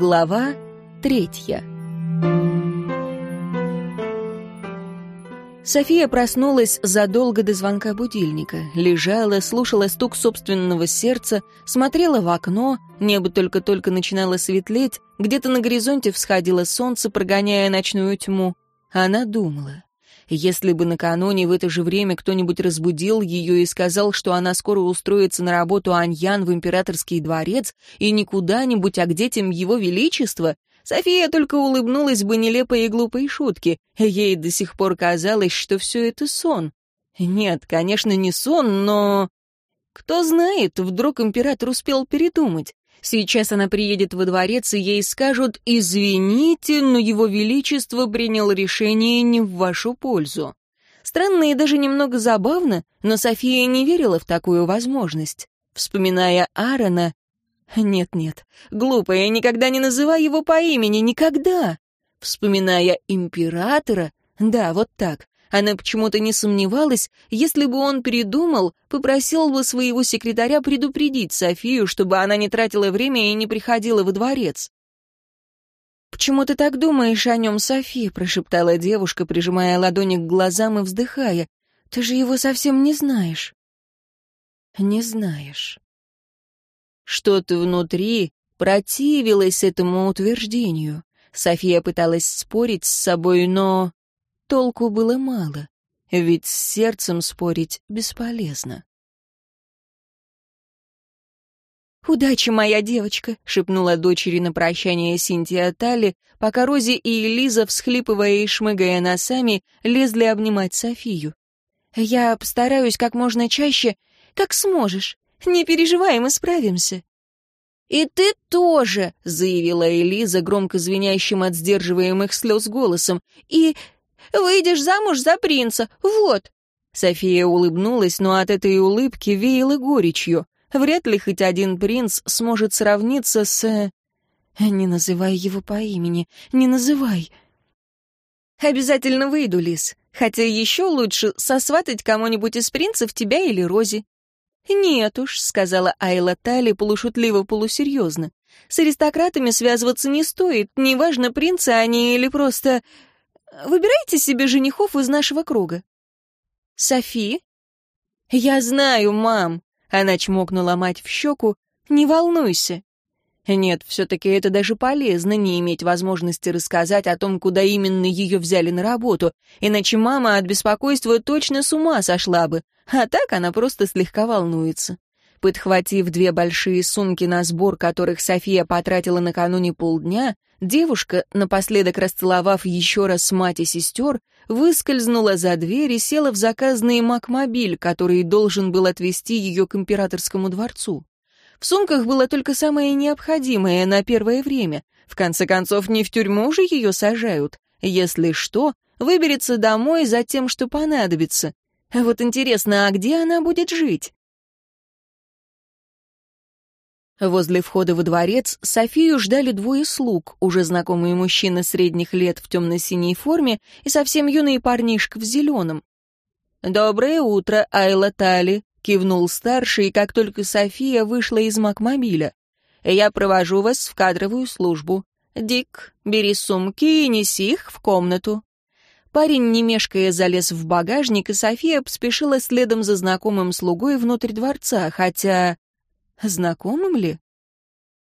Глава третья. София проснулась задолго до звонка будильника, лежала, слушала стук собственного сердца, смотрела в окно, небо только-только начинало светлеть, где-то на горизонте всходило солнце, прогоняя ночную тьму. Она думала. Если бы накануне в это же время кто-нибудь разбудил ее и сказал, что она скоро устроится на работу Аньян в императорский дворец и не куда-нибудь, а к детям его величества, София только улыбнулась бы нелепой и глупой шутке. Ей до сих пор казалось, что все это сон. Нет, конечно, не сон, но... Кто знает, вдруг император успел передумать. Сейчас она приедет во дворец, и ей скажут «Извините, но его величество принял решение не в вашу пользу». Странно и даже немного забавно, но София не верила в такую возможность. Вспоминая Аарона... Нет-нет, глупая, никогда не называй его по имени, никогда. Вспоминая императора... Да, вот так. Она почему-то не сомневалась, если бы он передумал, попросил бы своего секретаря предупредить Софию, чтобы она не тратила время и не приходила во дворец. «Почему ты так думаешь о нем, София?» — прошептала девушка, прижимая ладони к глазам и вздыхая. «Ты же его совсем не знаешь». «Не знаешь». Что-то внутри противилось этому утверждению. София пыталась спорить с собой, но Толку было мало, ведь с сердцем спорить бесполезно. «Удачи, моя девочка!» — шепнула дочери на прощание Синтия Тали, пока Рози и Элиза, всхлипывая и шмыгая носами, лезли обнимать Софию. «Я постараюсь как можно чаще, как сможешь. Не переживай, мы справимся». «И ты тоже!» — заявила Элиза громко звенящим от сдерживаемых слез голосом. «И Выйдешь замуж за принца, вот!» София улыбнулась, но от этой улыбки веяло горечью. Вряд ли хоть один принц сможет сравниться с... «Не называй его по имени, не называй!» «Обязательно выйду, Лис. Хотя еще лучше сосватать кому-нибудь из принцев тебя или Рози». «Нет уж», — сказала Айла Тали полушутливо-полусерьезно. «С аристократами связываться не стоит, неважно, принцы они или просто Выбирайте себе женихов из нашего круга». «Софи?» «Я знаю, мам», — она чмокнула мать в щеку. «Не волнуйся». Нет, все-таки это даже полезно не иметь возможности рассказать о том, куда именно ее взяли на работу, иначе мама от беспокойства точно с ума сошла бы, а так она просто слегка волнуется. Подхватив две большие сумки на сбор, которых София потратила накануне полдня, девушка, напоследок расцеловав еще раз мать и сестер, выскользнула за дверь и села в заказный макмобиль, который должен был отвезти ее к императорскому дворцу. В сумках было только самое необходимое на первое время. В конце концов, не в тюрьму же ее сажают. Если что, выберется домой за тем, что понадобится. Вот интересно, а где она будет жить? Возле входа во дворец Софию ждали двое слуг, уже знакомые мужчины средних лет в темно-синей форме и совсем юный парнишка в зеленом. «Доброе утро, Айла Тали», — кивнул старший, как только София вышла из макмобиля. «Я провожу вас в кадровую службу. Дик, бери сумки и неси их в комнату». Парень, не мешкая, залез в багажник, и София поспешила следом за знакомым слугой внутрь дворца, хотя... Знакомым ли?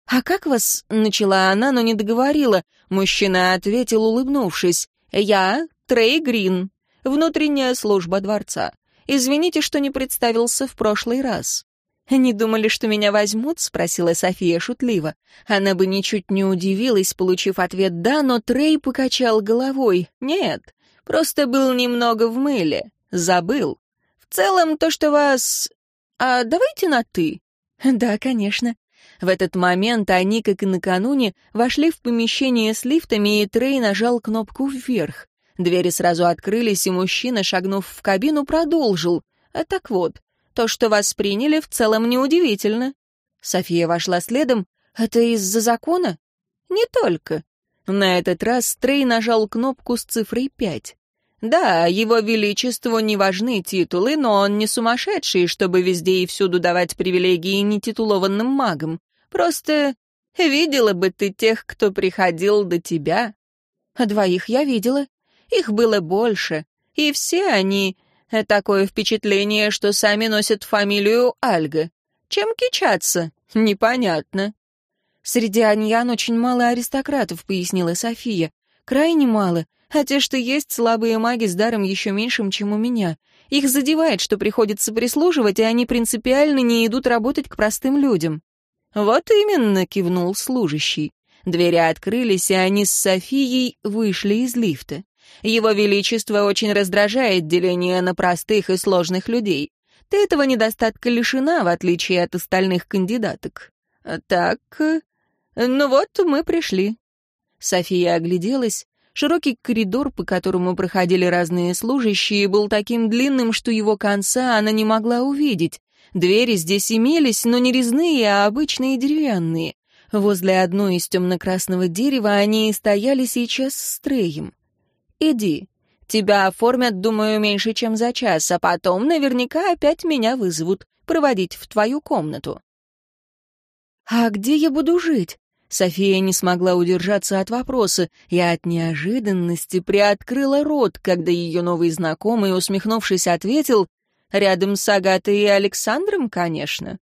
«А как вас?» — начала она, но не договорила. Мужчина ответил, улыбнувшись. «Я Трей Грин, внутренняя служба дворца. Извините, что не представился в прошлый раз». «Не думали, что меня возьмут?» — спросила София шутливо. Она бы ничуть не удивилась, получив ответ «да», но Трей покачал головой. «Нет, просто был немного в мыле. Забыл. В целом то, что вас... А давайте на «ты». «Да, конечно». В этот момент они, как и накануне, вошли в помещение с лифтами, и Трей нажал кнопку вверх. Двери сразу открылись, и мужчина, шагнув в кабину, продолжил. А так вот, то, что вас приняли, в целом неудивительно. София вошла следом. Это из-за закона? Не только. На этот раз Трей нажал кнопку с цифрой пять. Да, его величеству не важны титулы, но он не сумасшедший, чтобы везде и всюду давать привилегии нетитулованным магам. Просто Видела бы ты тех, кто приходил до тебя. А двоих я видела. Их было больше. И все они... Такое впечатление, что сами носят фамилию Альга. Чем кичаться? Непонятно. Среди аньян очень мало аристократов, пояснила София. Крайне мало. А те, что есть, слабые маги с даром еще меньшим, чем у меня. Их задевает, что приходится прислуживать, и они принципиально не идут работать к простым людям. «Вот именно», — кивнул служащий. Двери открылись, и они с Софией вышли из лифта. Его Величество очень раздражает деление на простых и сложных людей. Ты этого недостатка лишена, в отличие от остальных кандидаток. Так, ну вот мы пришли. София огляделась. Широкий коридор, по которому проходили разные служащие, был таким длинным, что его конца она не могла увидеть. Двери здесь имелись, но не резные, а обычные деревянные. Возле одной из темно-красного дерева они и стояли сейчас с Треем. «Иди. Тебя оформят, думаю, меньше, чем за час, а потом наверняка опять меня вызовут проводить в твою комнату». «А где я буду жить?» София не смогла удержаться от вопроса и от неожиданности приоткрыла рот, когда ее новый знакомый, усмехнувшись, ответил «Рядом с Агатой и Александром, конечно».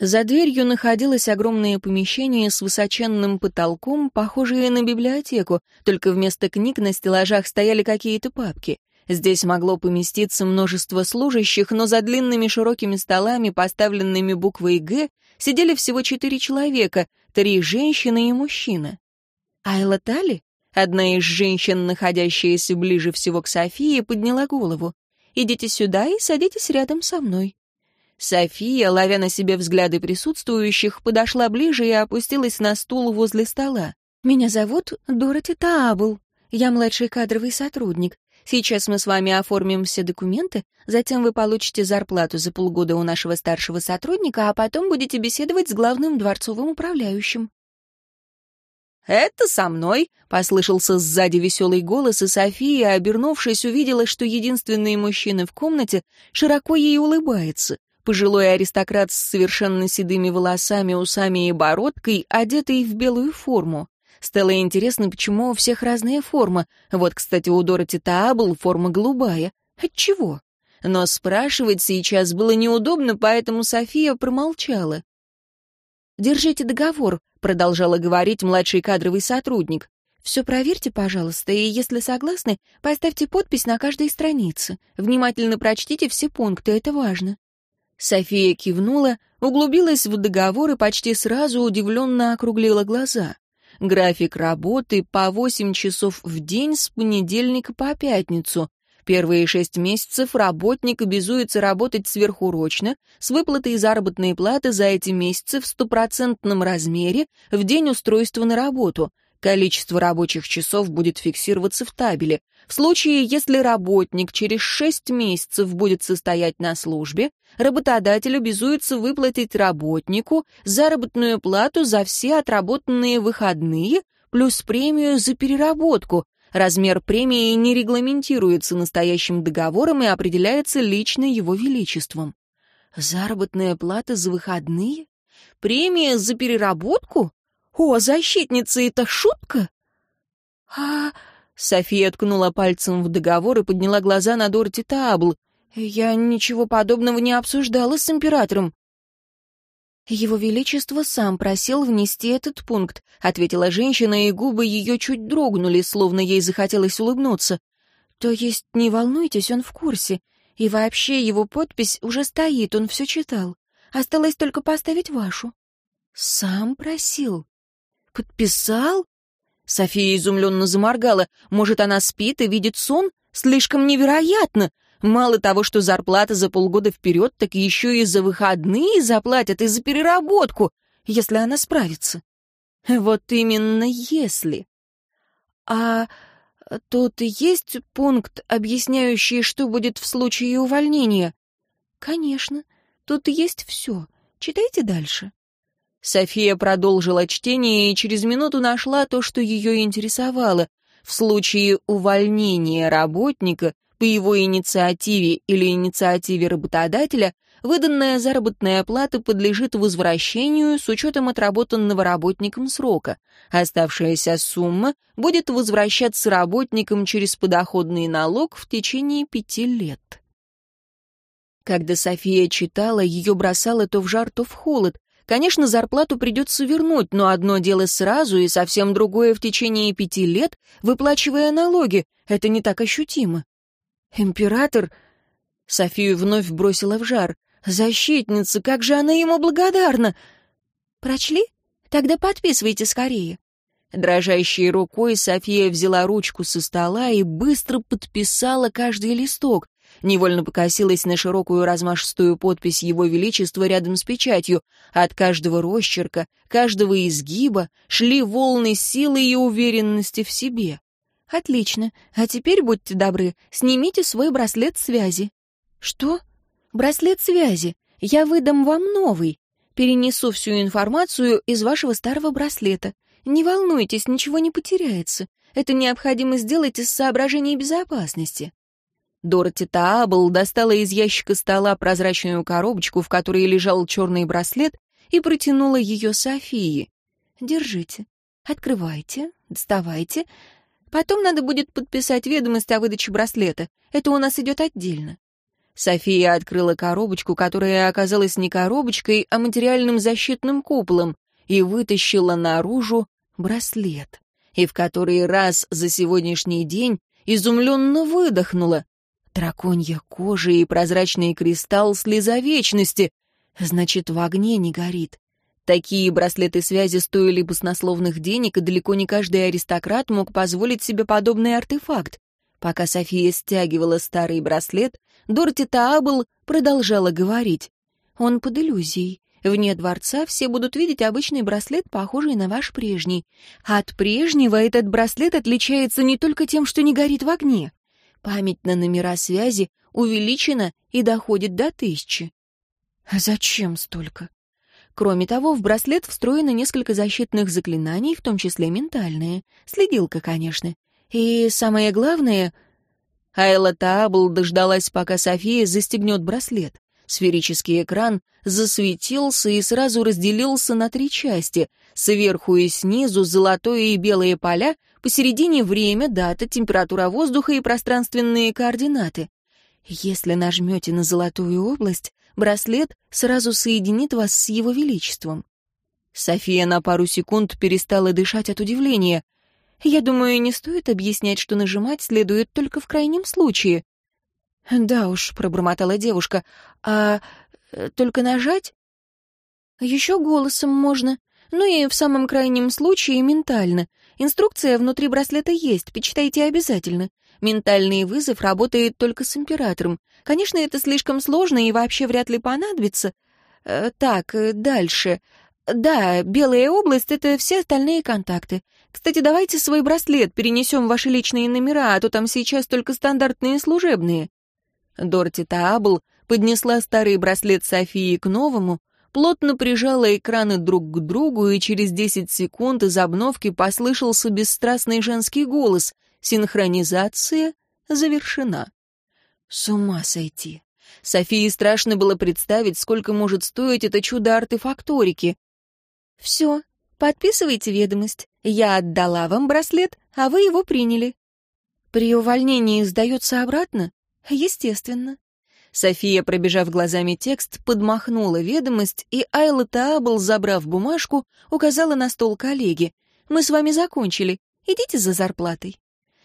За дверью находилось огромное помещение с высоченным потолком, похожее на библиотеку, только вместо книг на стеллажах стояли какие-то папки. Здесь могло поместиться множество служащих, но за длинными широкими столами, поставленными буквой «Г», сидели всего четыре человека, три женщины и мужчина. Айла Тали, одна из женщин, находящаяся ближе всего к Софии, подняла голову. «Идите сюда и садитесь рядом со мной». София, ловя на себе взгляды присутствующих, подошла ближе и опустилась на стул возле стола. «Меня зовут Дороти Таабл. Я младший кадровый сотрудник. Сейчас мы с вами оформим все документы, затем вы получите зарплату за полгода у нашего старшего сотрудника, а потом будете беседовать с главным дворцовым управляющим». «Это со мной!» — послышался сзади веселый голос, и София, обернувшись, увидела, что единственный мужчина в комнате широко ей улыбается пожилой аристократ с совершенно седыми волосами, усами и бородкой, одетый в белую форму. Стало интересно, почему у всех разная форма. Вот, кстати, у Дороти Таабл форма голубая. Отчего? Но спрашивать сейчас было неудобно, поэтому София промолчала. «Держите договор», — продолжала говорить младший кадровый сотрудник. «Все проверьте, пожалуйста, и, если согласны, поставьте подпись на каждой странице. Внимательно прочтите все пункты, это важно». София кивнула, углубилась в договор и почти сразу удивленно округлила глаза. График работы по 8 часов в день с понедельника по пятницу. Первые шесть месяцев работник обязуется работать сверхурочно с выплатой заработной платы за эти месяцы в стопроцентном размере в день устройства на работу. Количество рабочих часов будет фиксироваться в табеле. В случае, если работник через шесть месяцев будет состоять на службе, работодатель обязуется выплатить работнику заработную плату за все отработанные выходные плюс премию за переработку. Размер премии не регламентируется настоящим договором и определяется лично его величеством. Заработная плата за выходные? Премия за переработку? О, защитница, это шутка? А София ткнула пальцем в договор и подняла глаза на Дороти Таабл. «Я ничего подобного не обсуждала с императором». «Его Величество сам просил внести этот пункт», — ответила женщина, и губы ее чуть дрогнули, словно ей захотелось улыбнуться. «То есть, не волнуйтесь, он в курсе. И вообще его подпись уже стоит, он все читал. Осталось только поставить вашу». «Сам просил». «Подписал?» София изумленно заморгала. Может, она спит и видит сон? Слишком невероятно. Мало того, что зарплата за полгода вперед, так еще и за выходные заплатят и за переработку, если она справится. Вот именно если. А тут есть пункт, объясняющий, что будет в случае увольнения? Конечно, тут есть все. Читайте дальше. София продолжила чтение и через минуту нашла то, что ее интересовало. В случае увольнения работника по его инициативе или инициативе работодателя, выданная заработная плата подлежит возвращению с учетом отработанного работником срока. Оставшаяся сумма будет возвращаться работникам через подоходный налог в течение пяти лет. Когда София читала, ее бросало то в жар, то в холод. Конечно, зарплату придется вернуть, но одно дело сразу и совсем другое в течение пяти лет, выплачивая налоги. Это не так ощутимо. Император... Софию вновь бросила в жар. Защитница, как же она ему благодарна! Прочли? Тогда подписывайте скорее. Дрожащей рукой София взяла ручку со стола и быстро подписала каждый листок. Невольно покосилась на широкую размашистую подпись Его Величества рядом с печатью. От каждого росчерка, каждого изгиба шли волны силы и уверенности в себе. «Отлично. А теперь, будьте добры, снимите свой браслет связи». «Что?» «Браслет связи. Я выдам вам новый. Перенесу всю информацию из вашего старого браслета. Не волнуйтесь, ничего не потеряется. Это необходимо сделать из соображений безопасности». Дороти Таабл достала из ящика стола прозрачную коробочку, в которой лежал черный браслет, и протянула ее Софии. «Держите. Открывайте, доставайте. Потом надо будет подписать ведомость о выдаче браслета. Это у нас идет отдельно». София открыла коробочку, которая оказалась не коробочкой, а материальным защитным куполом, и вытащила наружу браслет. И в который раз за сегодняшний день изумленно выдохнула. Драконья кожа и прозрачный кристалл слеза вечности. Значит, в огне не горит. Такие браслеты связи стоили баснословных денег, и далеко не каждый аристократ мог позволить себе подобный артефакт. Пока София стягивала старый браслет, Дорти Таабл продолжала говорить. «Он под иллюзией. Вне дворца все будут видеть обычный браслет, похожий на ваш прежний. От прежнего этот браслет отличается не только тем, что не горит в огне. Память на номера связи увеличена и доходит до тысячи. А зачем столько? Кроме того, в браслет встроено несколько защитных заклинаний, в том числе ментальные. Следилка, конечно. И самое главное... Айла Таабл дождалась, пока София застегнет браслет. Сферический экран засветился и сразу разделился на три части. Сверху и снизу золотое и белые поля, посередине время, дата, температура воздуха и пространственные координаты. Если нажмете на золотую область, браслет сразу соединит вас с его величеством. София на пару секунд перестала дышать от удивления. Я думаю, не стоит объяснять, что нажимать следует только в крайнем случае. «Да уж», — пробормотала девушка, — «а э, только нажать?» «Еще голосом можно. Ну и в самом крайнем случае ментально. Инструкция внутри браслета есть, почитайте обязательно. Ментальный вызов работает только с императором. Конечно, это слишком сложно и вообще вряд ли понадобится. Э, так, э, дальше. Да, белая область — это все остальные контакты. Кстати, давайте свой браслет перенесем в ваши личные номера, а то там сейчас только стандартные служебные. Дорти Таабл поднесла старый браслет Софии к новому, плотно прижала экраны друг к другу, и через десять секунд из обновки послышался бесстрастный женский голос. Синхронизация завершена. С ума сойти. Софии страшно было представить, сколько может стоить это чудо артефакторики. «Все, подписывайте ведомость. Я отдала вам браслет, а вы его приняли». «При увольнении сдается обратно?» Естественно. София, пробежав глазами текст, подмахнула ведомость, и Айла Таабл, забрав бумажку, указала на стол коллеги. «Мы с вами закончили. Идите за зарплатой».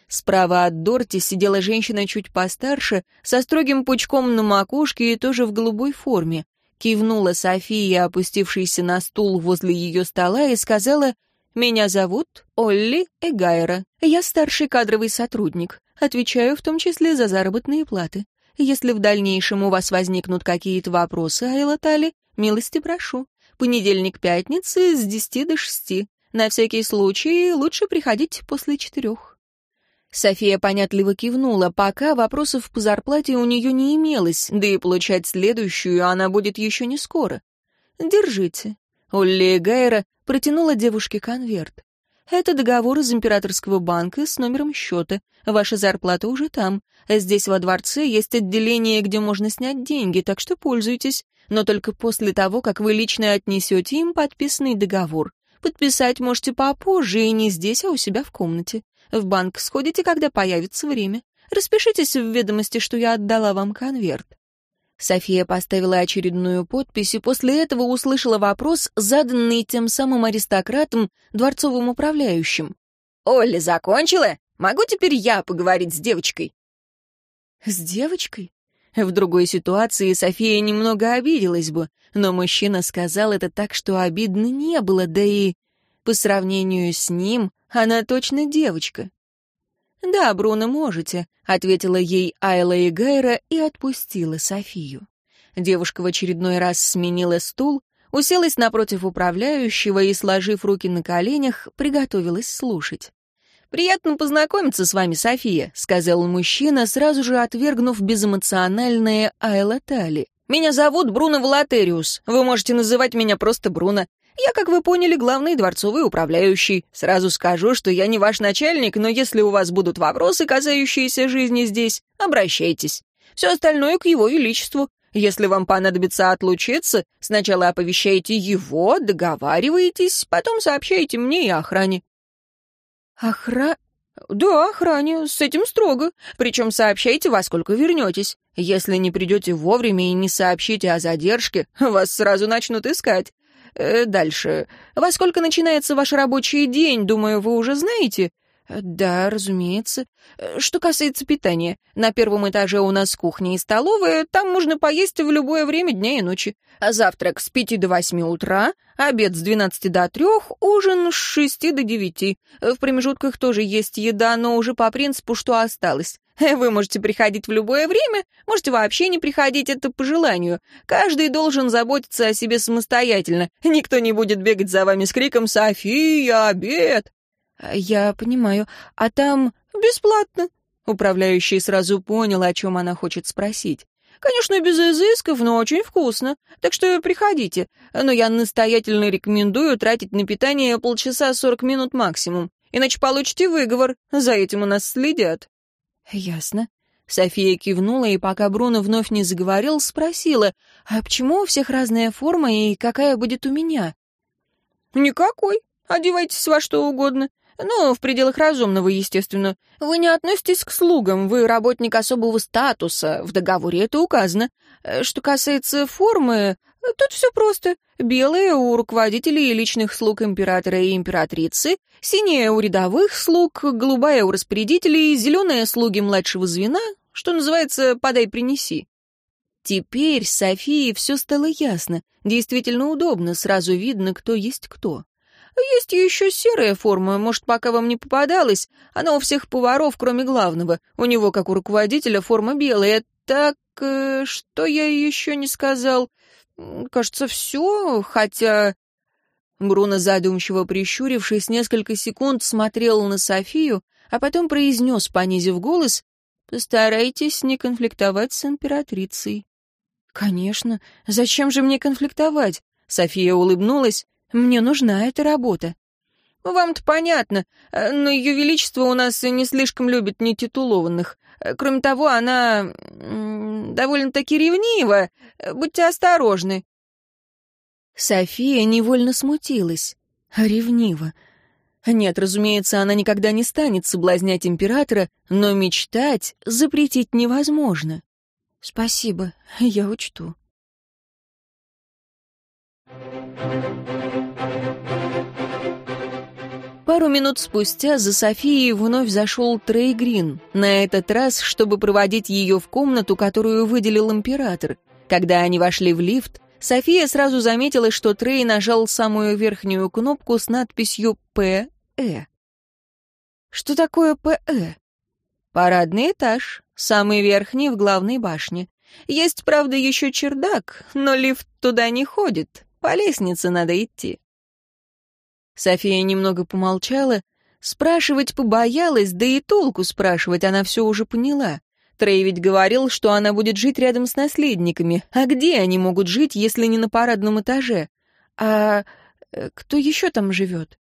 Справа от Дорти сидела женщина чуть постарше, со строгим пучком на макушке и тоже в голубой форме. Кивнула София, опустившаяся на стул возле ее стола, и сказала «Меня зовут Олли Эгайра. Я старший кадровый сотрудник. Отвечаю в том числе за заработные платы. Если в дальнейшем у вас возникнут какие-то вопросы, Айла Тали, милости прошу. Понедельник-пятница с десяти до шести. На всякий случай лучше приходить после четырех». София понятливо кивнула, пока вопросов по зарплате у нее не имелось, да и получать следующую она будет еще не скоро. «Держите». Олли Гайра протянула девушке конверт. Это договор из императорского банка с номером счета. Ваша зарплата уже там. Здесь во дворце есть отделение, где можно снять деньги, так что пользуйтесь. Но только после того, как вы лично отнесете им подписанный договор. Подписать можете попозже и не здесь, а у себя в комнате. В банк сходите, когда появится время. Распишитесь в ведомости, что я отдала вам конверт. София поставила очередную подпись и после этого услышала вопрос, заданный тем самым аристократом, дворцовым управляющим. «Олли закончила? Могу теперь я поговорить с девочкой?» «С девочкой?» В другой ситуации София немного обиделась бы, но мужчина сказал это так, что обидно не было, да и по сравнению с ним она точно девочка. «Да, Бруно, можете», — ответила ей Айла и Гайра и отпустила Софию. Девушка в очередной раз сменила стул, уселась напротив управляющего и, сложив руки на коленях, приготовилась слушать. «Приятно познакомиться с вами, София», — сказал мужчина, сразу же отвергнув безэмоциональное Айла Тали. «Меня зовут Бруно Волатериус. Вы можете называть меня просто Бруно. Я, как вы поняли, главный дворцовый управляющий. Сразу скажу, что я не ваш начальник, но если у вас будут вопросы, касающиеся жизни здесь, обращайтесь. Все остальное к его величеству. Если вам понадобится отлучиться, сначала оповещайте его, договариваетесь, потом сообщайте мне и охране». «Охра...» «Да, охране, с этим строго. Причем сообщайте, во сколько вернетесь. Если не придете вовремя и не сообщите о задержке, вас сразу начнут искать. Э, дальше. Во сколько начинается ваш рабочий день, думаю, вы уже знаете? Да, разумеется. Э, что касается питания, на первом этаже у нас кухня и столовая, там можно поесть в любое время дня и ночи. Завтрак с пяти до восьми утра, обед с двенадцати до трех, ужин с шести до девяти. В промежутках тоже есть еда, но уже по принципу, что осталось. Вы можете приходить в любое время, можете вообще не приходить, это по желанию. Каждый должен заботиться о себе самостоятельно. Никто не будет бегать за вами с криком «София, обед!» «Я понимаю. А там бесплатно?» Управляющий сразу понял, о чем она хочет спросить. «Конечно, без изысков, но очень вкусно. Так что приходите. Но я настоятельно рекомендую тратить на питание полчаса сорок минут максимум. Иначе получите выговор. За этим у нас следят». «Ясно». София кивнула, и пока Бруно вновь не заговорил, спросила, «А почему у всех разная форма, и какая будет у меня?» «Никакой. Одевайтесь во что угодно. Ну, в пределах разумного, естественно. Вы не относитесь к слугам, вы работник особого статуса, в договоре это указано. Э, что касается формы, тут все просто. Белая у руководителей и личных слуг императора и императрицы, синяя у рядовых слуг, голубая у распорядителей, зеленая слуги младшего звена, что называется «подай-принеси». Теперь Софии все стало ясно. Действительно удобно, сразу видно, кто есть кто. Есть еще серая форма, может, пока вам не попадалась. Она у всех поваров, кроме главного. У него, как у руководителя, форма белая. Так, э, что я еще не сказал? Кажется, все, хотя...» Бруно, задумчиво прищурившись, несколько секунд смотрел на Софию, а потом произнес, понизив голос, «Постарайтесь не конфликтовать с императрицей». «Конечно. Зачем же мне конфликтовать?» София улыбнулась. «Мне нужна эта работа». «Вам-то понятно, э, но Ее Величество у нас не слишком любит нетитулованных. Кроме того, она довольно-таки ревнива. Будьте осторожны». София невольно смутилась. Ревнива. Нет, разумеется, она никогда не станет соблазнять императора, но мечтать запретить невозможно. Спасибо, я учту. Пару минут спустя за Софией вновь зашел Трей Грин, на этот раз, чтобы проводить ее в комнату, которую выделил император. Когда они вошли в лифт, София сразу заметила, что Трей нажал самую верхнюю кнопку с надписью «ПЭ». Что такое «ПЭ»? Парадный этаж, самый верхний в главной башне. Есть, правда, еще чердак, но лифт туда не ходит, по лестнице надо идти. София немного помолчала. Спрашивать побоялась, да и толку спрашивать она все уже поняла. Трей ведь говорил, что она будет жить рядом с наследниками. А где они могут жить, если не на парадном этаже? А э, кто еще там живет?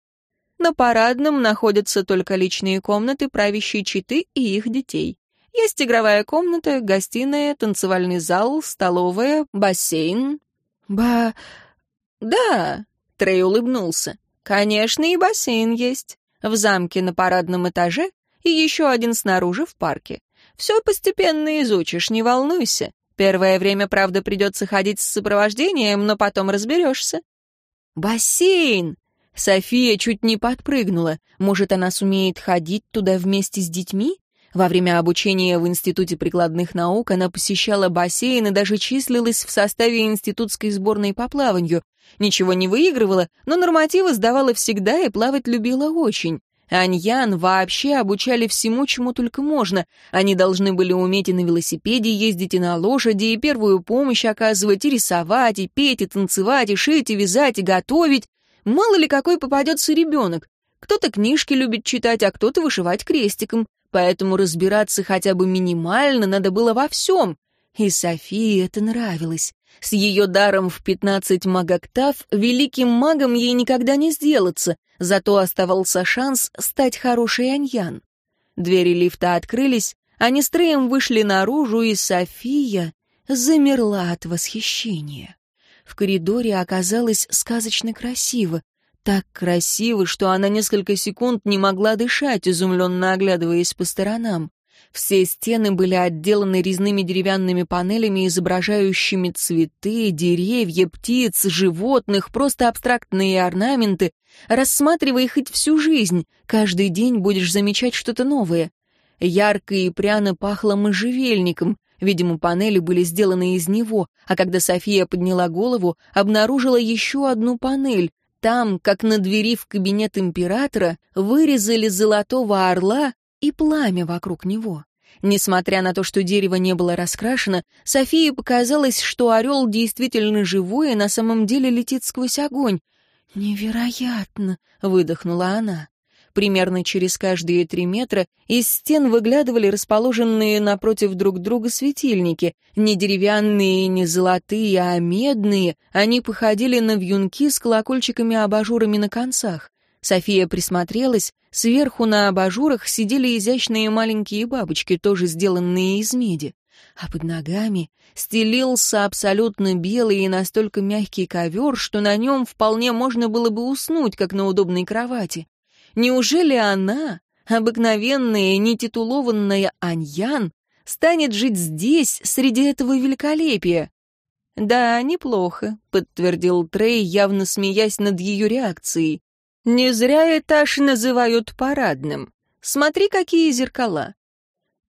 На парадном находятся только личные комнаты правящей четы и их детей. Есть игровая комната, гостиная, танцевальный зал, столовая, бассейн. Ба... Да, Трей улыбнулся. Конечно, и бассейн есть. В замке на парадном этаже и еще один снаружи в парке. Все постепенно изучишь, не волнуйся. Первое время, правда, придется ходить с сопровождением, но потом разберешься. Бассейн! София чуть не подпрыгнула. Может, она сумеет ходить туда вместе с детьми? Во время обучения в Институте прикладных наук она посещала бассейн и даже числилась в составе институтской сборной по плаванию. Ничего не выигрывала, но нормативы сдавала всегда и плавать любила очень. Аньян вообще обучали всему, чему только можно. Они должны были уметь и на велосипеде ездить, и на лошади, и первую помощь оказывать, и рисовать, и петь, и танцевать, и шить, и вязать, и готовить. Мало ли какой попадется ребенок. Кто-то книжки любит читать, а кто-то вышивать крестиком поэтому разбираться хотя бы минимально надо было во всем. И Софии это нравилось. С ее даром в пятнадцать магоктав великим магом ей никогда не сделаться, зато оставался шанс стать хорошей Аньян. Двери лифта открылись, они с Треем вышли наружу, и София замерла от восхищения. В коридоре оказалось сказочно красиво, так красиво, что она несколько секунд не могла дышать, изумленно оглядываясь по сторонам. Все стены были отделаны резными деревянными панелями, изображающими цветы, деревья, птиц, животных, просто абстрактные орнаменты. Рассматривай хоть всю жизнь, каждый день будешь замечать что-то новое. Ярко и пряно пахло можжевельником, видимо, панели были сделаны из него, а когда София подняла голову, обнаружила еще одну панель, там, как на двери в кабинет императора, вырезали золотого орла и пламя вокруг него. Несмотря на то, что дерево не было раскрашено, Софии показалось, что орел действительно живой и на самом деле летит сквозь огонь. «Невероятно!» — выдохнула она. Примерно через каждые три метра из стен выглядывали расположенные напротив друг друга светильники. Не деревянные, не золотые, а медные. Они походили на вьюнки с колокольчиками-абажурами на концах. София присмотрелась. Сверху на абажурах сидели изящные маленькие бабочки, тоже сделанные из меди. А под ногами стелился абсолютно белый и настолько мягкий ковер, что на нем вполне можно было бы уснуть, как на удобной кровати. Неужели она, обыкновенная, нетитулованная Аньян, станет жить здесь, среди этого великолепия? «Да, неплохо», — подтвердил Трей, явно смеясь над ее реакцией. «Не зря этаж называют парадным. Смотри, какие зеркала.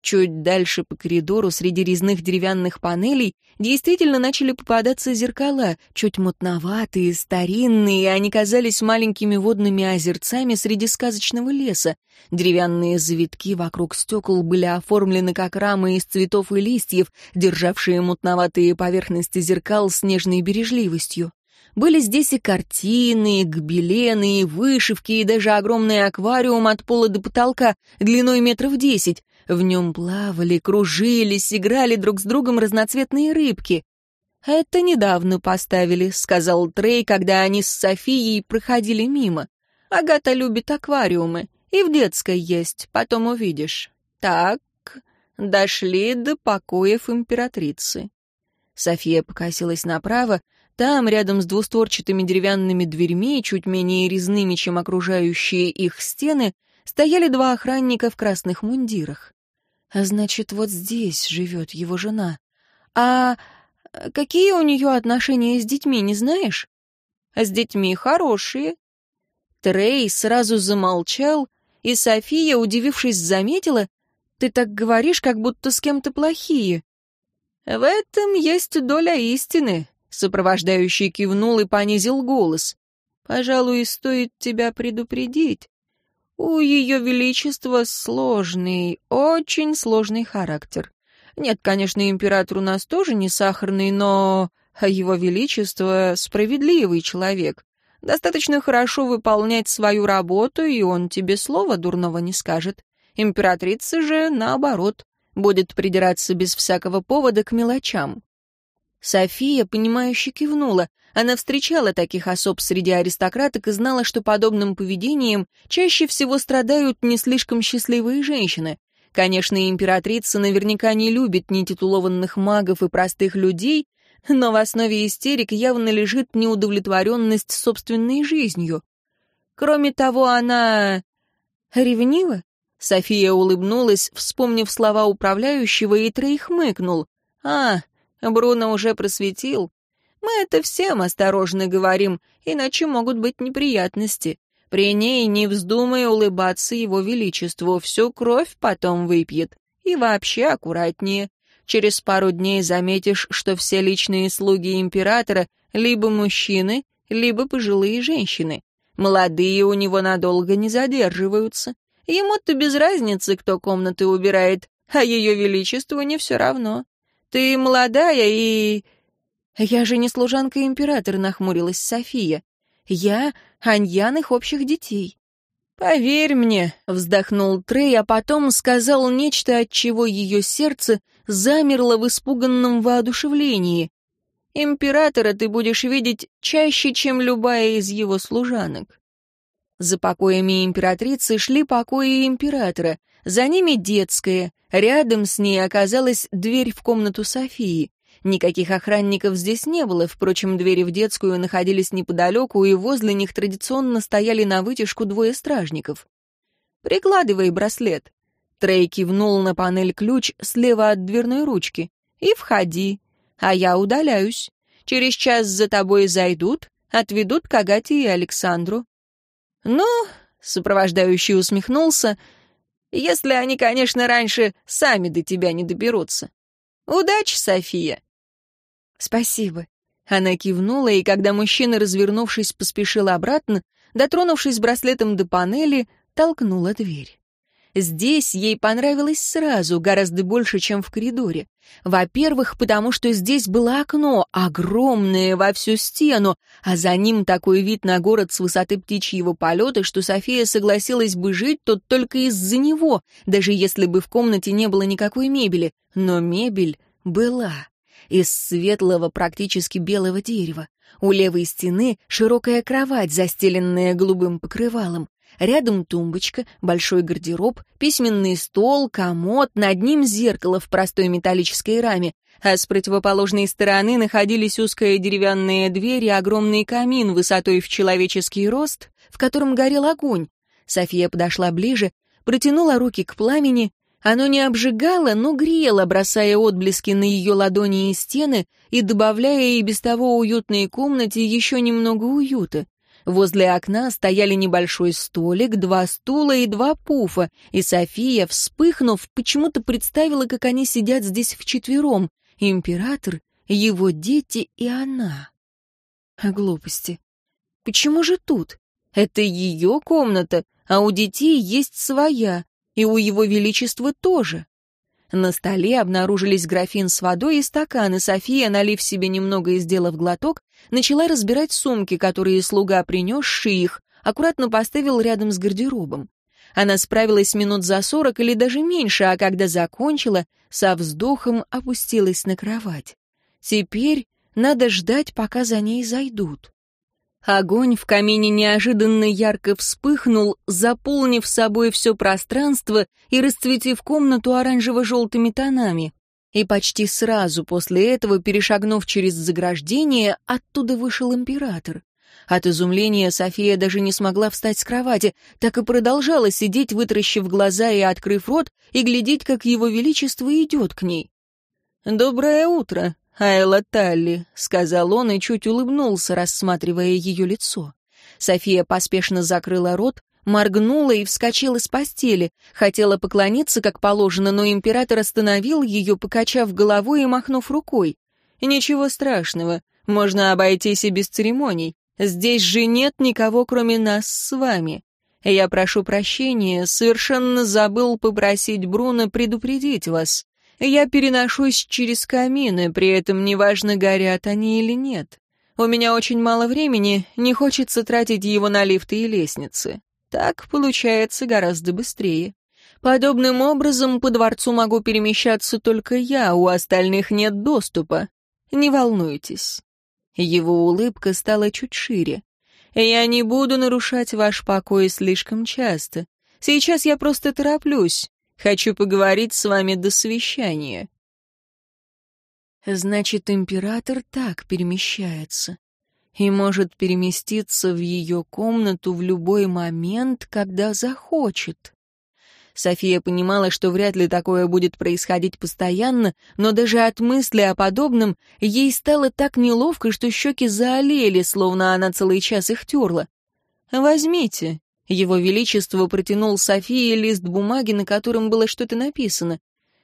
Чуть дальше по коридору среди резных деревянных панелей действительно начали попадаться зеркала, чуть мутноватые, старинные, они казались маленькими водными озерцами среди сказочного леса. Деревянные завитки вокруг стекол были оформлены как рамы из цветов и листьев, державшие мутноватые поверхности зеркал с нежной бережливостью. Были здесь и картины, и гобелены, и вышивки, и даже огромный аквариум от пола до потолка, длиной метров десять. В нем плавали, кружились, играли друг с другом разноцветные рыбки. «Это недавно поставили», — сказал Трей, когда они с Софией проходили мимо. «Агата любит аквариумы. И в детской есть, потом увидишь. Так, дошли до покоев императрицы». София покосилась направо. Там, рядом с двустворчатыми деревянными дверьми, чуть менее резными, чем окружающие их стены, стояли два охранника в красных мундирах. А значит, вот здесь живет его жена. А какие у нее отношения с детьми, не знаешь? С детьми хорошие. Трей сразу замолчал, и София, удивившись, заметила, «Ты так говоришь, как будто с кем-то плохие». «В этом есть доля истины», — сопровождающий кивнул и понизил голос. «Пожалуй, стоит тебя предупредить. У Ее Величества сложный, очень сложный характер. Нет, конечно, император у нас тоже не сахарный, но Его Величество справедливый человек. Достаточно хорошо выполнять свою работу, и он тебе слова дурного не скажет. Императрица же, наоборот, будет придираться без всякого повода к мелочам. София, понимающе кивнула. Она встречала таких особ среди аристократок и знала, что подобным поведением чаще всего страдают не слишком счастливые женщины. Конечно, императрица наверняка не любит нетитулованных магов и простых людей, но в основе истерик явно лежит неудовлетворенность собственной жизнью. Кроме того, она... ревнива? София улыбнулась, вспомнив слова управляющего, и Трей хмыкнул. «А, Бруно уже просветил. Мы это всем осторожно говорим, иначе могут быть неприятности. При ней не вздумай улыбаться его величеству, всю кровь потом выпьет. И вообще аккуратнее. Через пару дней заметишь, что все личные слуги императора либо мужчины, либо пожилые женщины. Молодые у него надолго не задерживаются. Ему-то без разницы, кто комнаты убирает, а ее величеству не все равно. Ты молодая и... «Я же не служанка императора», — нахмурилась София. «Я Аньян их общих детей». «Поверь мне», — вздохнул Трей, а потом сказал нечто, от чего ее сердце замерло в испуганном воодушевлении. «Императора ты будешь видеть чаще, чем любая из его служанок». За покоями императрицы шли покои императора, за ними детская, рядом с ней оказалась дверь в комнату Софии. Никаких охранников здесь не было, впрочем, двери в детскую находились неподалеку, и возле них традиционно стояли на вытяжку двое стражников. «Прикладывай браслет». Трей кивнул на панель ключ слева от дверной ручки. «И входи. А я удаляюсь. Через час за тобой зайдут, отведут к Агате и Александру». «Ну», — сопровождающий усмехнулся, — «если они, конечно, раньше сами до тебя не доберутся. Удачи, София!» «Спасибо». Она кивнула, и когда мужчина, развернувшись, поспешил обратно, дотронувшись браслетом до панели, толкнула дверь. Здесь ей понравилось сразу, гораздо больше, чем в коридоре. Во-первых, потому что здесь было окно, огромное во всю стену, а за ним такой вид на город с высоты птичьего полета, что София согласилась бы жить тут только из-за него, даже если бы в комнате не было никакой мебели. Но мебель была из светлого, практически белого дерева. У левой стены широкая кровать, застеленная голубым покрывалом. Рядом тумбочка, большой гардероб, письменный стол, комод, над ним зеркало в простой металлической раме, а с противоположной стороны находились узкая деревянная дверь и огромный камин высотой в человеческий рост, в котором горел огонь. София подошла ближе, протянула руки к пламени, оно не обжигало, но грело, бросая отблески на ее ладони и стены и добавляя и без того уютной комнате еще немного уюта. Возле окна стояли небольшой столик, два стула и два пуфа, и София, вспыхнув, почему-то представила, как они сидят здесь вчетвером. Император, его дети и она. А глупости. Почему же тут? Это ее комната, а у детей есть своя, и у его величества тоже. На столе обнаружились графин с водой и стаканы. София, налив себе немного и сделав глоток, начала разбирать сумки, которые слуга, принесший их, аккуратно поставил рядом с гардеробом. Она справилась минут за сорок или даже меньше, а когда закончила, со вздохом опустилась на кровать. Теперь надо ждать, пока за ней зайдут. Огонь в камине неожиданно ярко вспыхнул, заполнив собой все пространство и расцветив комнату оранжево-желтыми тонами. И почти сразу после этого, перешагнув через заграждение, оттуда вышел император. От изумления София даже не смогла встать с кровати, так и продолжала сидеть, вытаращив глаза и открыв рот, и глядеть, как его величество идет к ней. «Доброе утро», «Айла Талли», — сказал он и чуть улыбнулся, рассматривая ее лицо. София поспешно закрыла рот, моргнула и вскочила с постели. Хотела поклониться, как положено, но император остановил ее, покачав головой и махнув рукой. «Ничего страшного, можно обойтись и без церемоний. Здесь же нет никого, кроме нас с вами. Я прошу прощения, совершенно забыл попросить Бруно предупредить вас. Я переношусь через камины, при этом неважно, горят они или нет. У меня очень мало времени, не хочется тратить его на лифты и лестницы. Так получается гораздо быстрее. Подобным образом по дворцу могу перемещаться только я, у остальных нет доступа. Не волнуйтесь». Его улыбка стала чуть шире. «Я не буду нарушать ваш покой слишком часто. Сейчас я просто тороплюсь. Хочу поговорить с вами до совещания». Значит, император так перемещается и может переместиться в ее комнату в любой момент, когда захочет. София понимала, что вряд ли такое будет происходить постоянно, но даже от мысли о подобном ей стало так неловко, что щеки заолели, словно она целый час их терла. «Возьмите». Его Величество протянул Софии лист бумаги, на котором было что-то написано.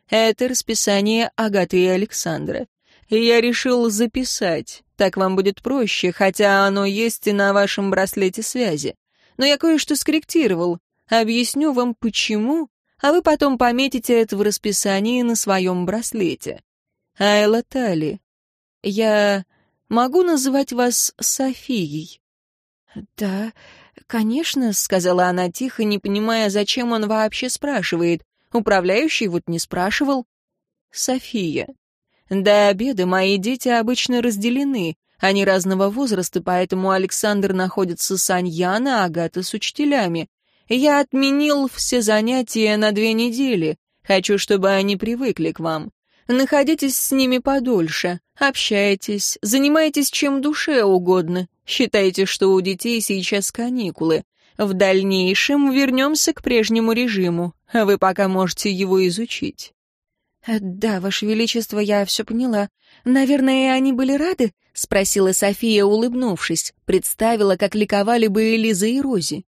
«Это расписание Агаты и Александра. Я решил записать. Так вам будет проще, хотя оно есть и на вашем браслете связи. Но я кое-что скорректировал. Объясню вам, почему, а вы потом пометите это в расписании на своем браслете. Айла Тали, я могу называть вас Софией?» «Да, конечно», — сказала она тихо, не понимая, зачем он вообще спрашивает. Управляющий вот не спрашивал. «София, до обеда мои дети обычно разделены. Они разного возраста, поэтому Александр находится с Аньяна, а Агата с учителями. Я отменил все занятия на две недели. Хочу, чтобы они привыкли к вам. Находитесь с ними подольше, общайтесь, занимайтесь чем душе угодно. Считайте, что у детей сейчас каникулы. В дальнейшем вернемся к прежнему режиму, вы пока можете его изучить. Э, «Да, Ваше Величество, я все поняла. Наверное, они были рады?» — спросила София, улыбнувшись. Представила, как ликовали бы Элиза и Рози.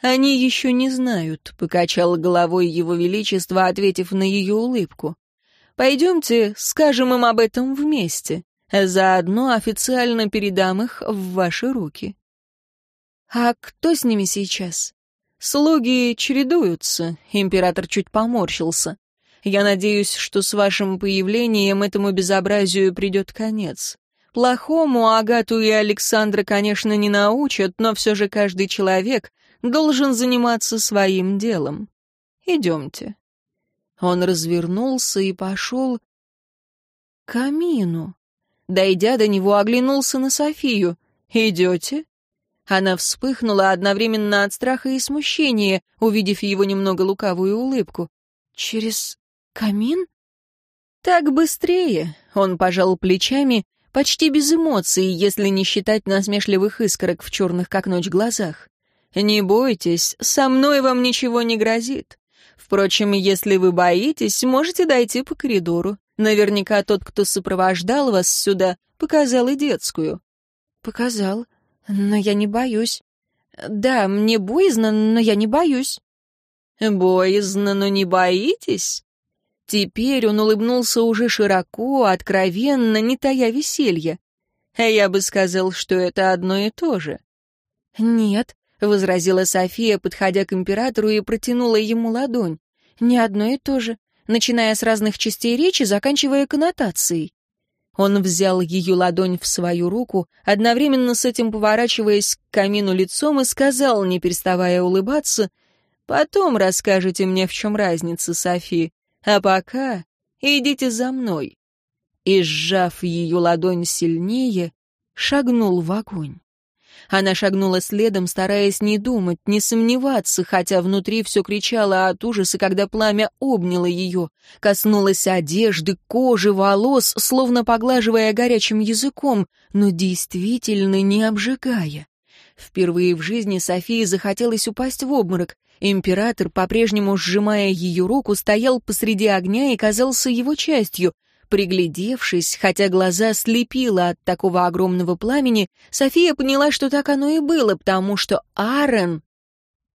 «Они еще не знают», — покачал головой Его Величество, ответив на ее улыбку. «Пойдемте, скажем им об этом вместе. Заодно официально передам их в ваши руки». «А кто с ними сейчас?» «Слуги чередуются», — император чуть поморщился. Я надеюсь, что с вашим появлением этому безобразию придет конец. Плохому Агату и Александра, конечно, не научат, но все же каждый человек должен заниматься своим делом. Идемте». Он развернулся и пошел к камину. Дойдя до него, оглянулся на Софию. «Идете?» Она вспыхнула одновременно от страха и смущения, увидев его немного лукавую улыбку. «Через «Камин?» «Так быстрее», — он пожал плечами, почти без эмоций, если не считать насмешливых искорок в черных как ночь глазах. «Не бойтесь, со мной вам ничего не грозит. Впрочем, если вы боитесь, можете дойти по коридору. Наверняка тот, кто сопровождал вас сюда, показал и детскую». «Показал, но я не боюсь. Да, мне боязно, но я не боюсь». «Боязно, но не боитесь?» Теперь он улыбнулся уже широко, откровенно, не тая веселья. А я бы сказал, что это одно и то же. «Нет», — возразила София, подходя к императору и протянула ему ладонь. «Не одно и то же, начиная с разных частей речи, заканчивая коннотацией». Он взял ее ладонь в свою руку, одновременно с этим поворачиваясь к камину лицом и сказал, не переставая улыбаться, «Потом расскажете мне, в чем разница, Софи. А пока идите за мной». И, сжав ее ладонь сильнее, шагнул в огонь. Она шагнула следом, стараясь не думать, не сомневаться, хотя внутри все кричало от ужаса, когда пламя обняло ее, коснулось одежды, кожи, волос, словно поглаживая горячим языком, но действительно не обжигая. Впервые в жизни Софии захотелось упасть в обморок. Император, по-прежнему сжимая ее руку, стоял посреди огня и казался его частью. Приглядевшись, хотя глаза слепило от такого огромного пламени, София поняла, что так оно и было, потому что Аарон,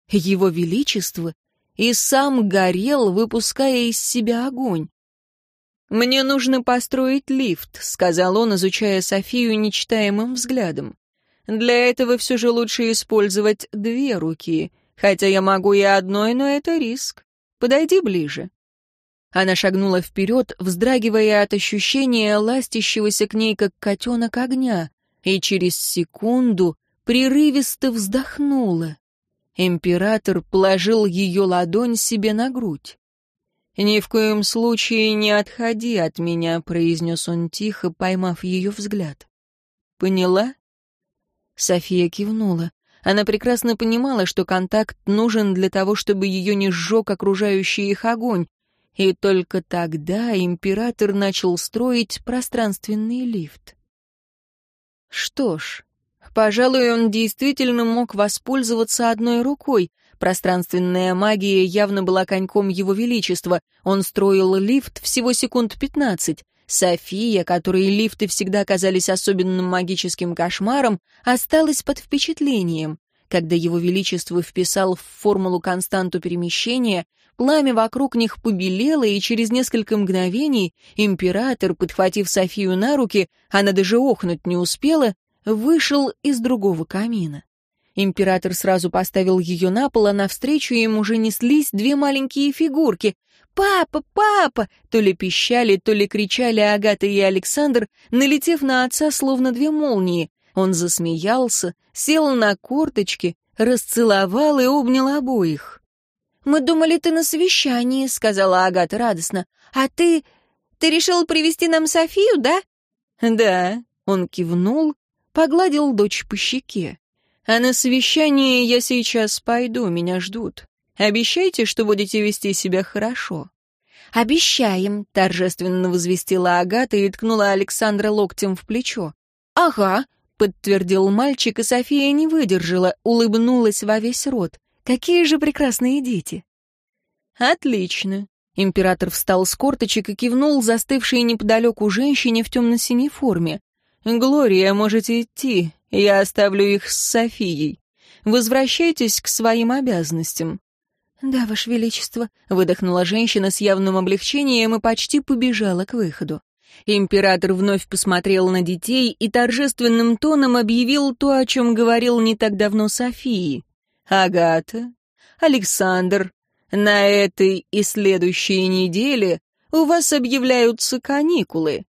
его величество, и сам горел, выпуская из себя огонь. «Мне нужно построить лифт», — сказал он, изучая Софию нечитаемым взглядом. «Для этого все же лучше использовать две руки. Хотя я могу и одной, но это риск. Подойди ближе». Она шагнула вперед, вздрагивая от ощущения ластящегося к ней, как котенок огня, и через секунду прерывисто вздохнула. Император положил ее ладонь себе на грудь. «Ни в коем случае не отходи от меня», — произнес он тихо, поймав ее взгляд. «Поняла?» София кивнула. Она прекрасно понимала, что контакт нужен для того, чтобы ее не сжег окружающий их огонь, и только тогда император начал строить пространственный лифт. Что ж, пожалуй, он действительно мог воспользоваться одной рукой. Пространственная магия явно была коньком его величества. Он строил лифт всего секунд пятнадцать. София, которой лифты всегда казались особенным магическим кошмаром, осталась под впечатлением. Когда его величество вписал в формулу константу перемещения, пламя вокруг них побелело, и через несколько мгновений император, подхватив Софию на руки, она даже охнуть не успела, вышел из другого камина. Император сразу поставил ее на пол, а навстречу им уже неслись две маленькие фигурки, «Папа! Папа!» То ли пищали, то ли кричали Агата и Александр, налетев на отца словно две молнии. Он засмеялся, сел на корточки, расцеловал и обнял обоих. «Мы думали, ты на совещании», — сказала Агата радостно. «А ты... ты решил привести нам Софию, да?» «Да», — он кивнул, погладил дочь по щеке. «А на совещание я сейчас пойду, меня ждут». Обещайте, что будете вести себя хорошо». «Обещаем», — торжественно возвестила Агата и ткнула Александра локтем в плечо. «Ага», — подтвердил мальчик, и София не выдержала, улыбнулась во весь рот. «Какие же прекрасные дети!» «Отлично!» Император встал с корточек и кивнул застывшей неподалеку женщине в темно-синей форме. «Глория, можете идти. Я оставлю их с Софией. Возвращайтесь к своим обязанностям. «Да, Ваше Величество», — выдохнула женщина с явным облегчением и почти побежала к выходу. Император вновь посмотрел на детей и торжественным тоном объявил то, о чем говорил не так давно Софии. «Агата, Александр, на этой и следующей неделе у вас объявляются каникулы».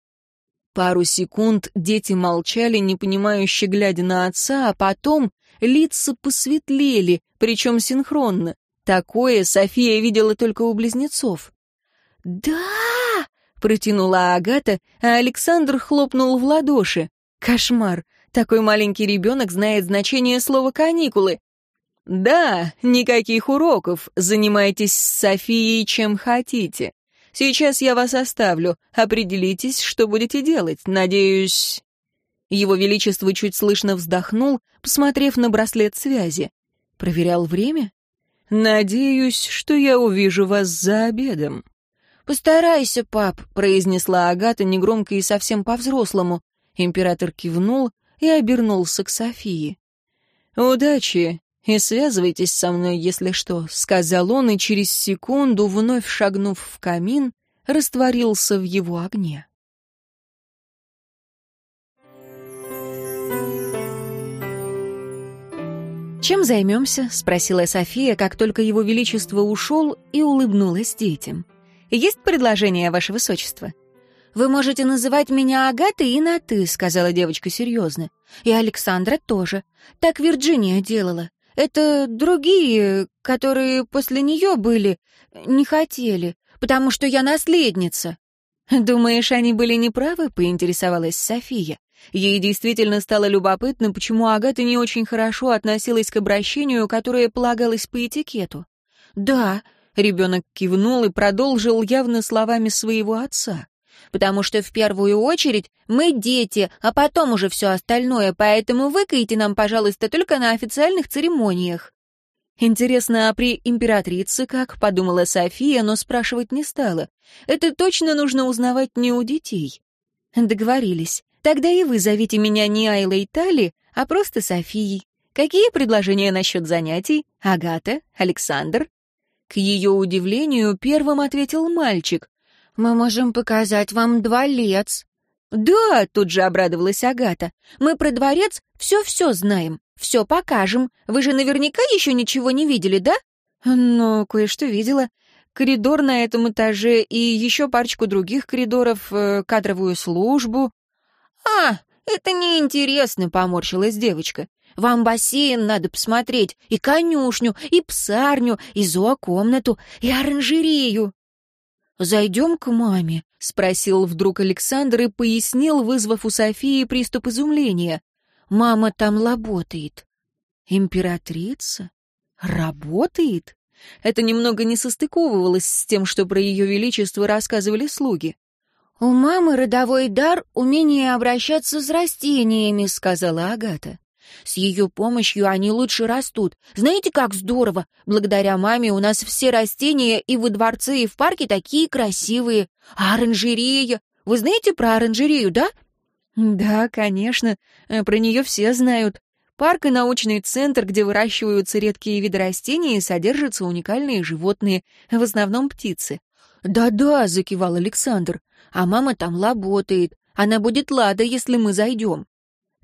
Пару секунд дети молчали, непонимающе глядя на отца, а потом лица посветлели, причем синхронно. Такое София видела только у близнецов. «Да!» — протянула Агата, а Александр хлопнул в ладоши. «Кошмар! Такой маленький ребенок знает значение слова «каникулы». «Да, никаких уроков. Занимайтесь с Софией чем хотите. Сейчас я вас оставлю. Определитесь, что будете делать. Надеюсь...» Его Величество чуть слышно вздохнул, посмотрев на браслет связи. Проверял время? «Надеюсь, что я увижу вас за обедом». «Постарайся, пап», — произнесла Агата негромко и совсем по-взрослому. Император кивнул и обернулся к Софии. «Удачи и связывайтесь со мной, если что», — сказал он, и через секунду, вновь шагнув в камин, растворился в его огне. «Чем займемся?» — спросила София, как только его величество ушел, и улыбнулась детям. «Есть предложение, ваше высочество?» «Вы можете называть меня Агатой и на «ты», — сказала девочка серьезно. «И Александра тоже. Так Вирджиния делала. Это другие, которые после нее были, не хотели, потому что я наследница». «Думаешь, они были неправы?» — поинтересовалась София. Ей действительно стало любопытно, почему Агата не очень хорошо относилась к обращению, которое полагалось по этикету. «Да», — ребенок кивнул и продолжил явно словами своего отца. «Потому что в первую очередь мы дети, а потом уже все остальное, поэтому выкайте нам, пожалуйста, только на официальных церемониях». «Интересно, а при императрице как?» — подумала София, но спрашивать не стала. «Это точно нужно узнавать не у детей». Договорились. Тогда и вы зовите меня не Айлой Тали, а просто Софией. Какие предложения насчет занятий? Агата? Александр?» К ее удивлению первым ответил мальчик. «Мы можем показать вам дворец». «Да», — тут же обрадовалась Агата, «мы про дворец все-все знаем, все покажем. Вы же наверняка еще ничего не видели, да?» «Ну, кое-что видела. Коридор на этом этаже и еще парочку других коридоров, э, кадровую службу». «А, это неинтересно», — поморщилась девочка. «Вам бассейн надо посмотреть, и конюшню, и псарню, и зоокомнату, и оранжерею». «Зайдем к маме?» — спросил вдруг Александр и пояснил, вызвав у Софии приступ изумления. «Мама там работает». «Императрица? Работает?» Это немного не состыковывалось с тем, что про ее величество рассказывали слуги. «У мамы родовой дар — умение обращаться с растениями», — сказала Агата. С ее помощью они лучше растут. Знаете, как здорово? Благодаря маме у нас все растения и во дворце, и в парке такие красивые. А оранжерея? Вы знаете про оранжерею, да? Да, конечно. Э, про нее все знают. Парк и научный центр, где выращиваются редкие виды растений и содержатся уникальные животные, в основном птицы. «Да-да», — закивал Александр, — «а мама там работает. Она будет лада, если мы зайдем».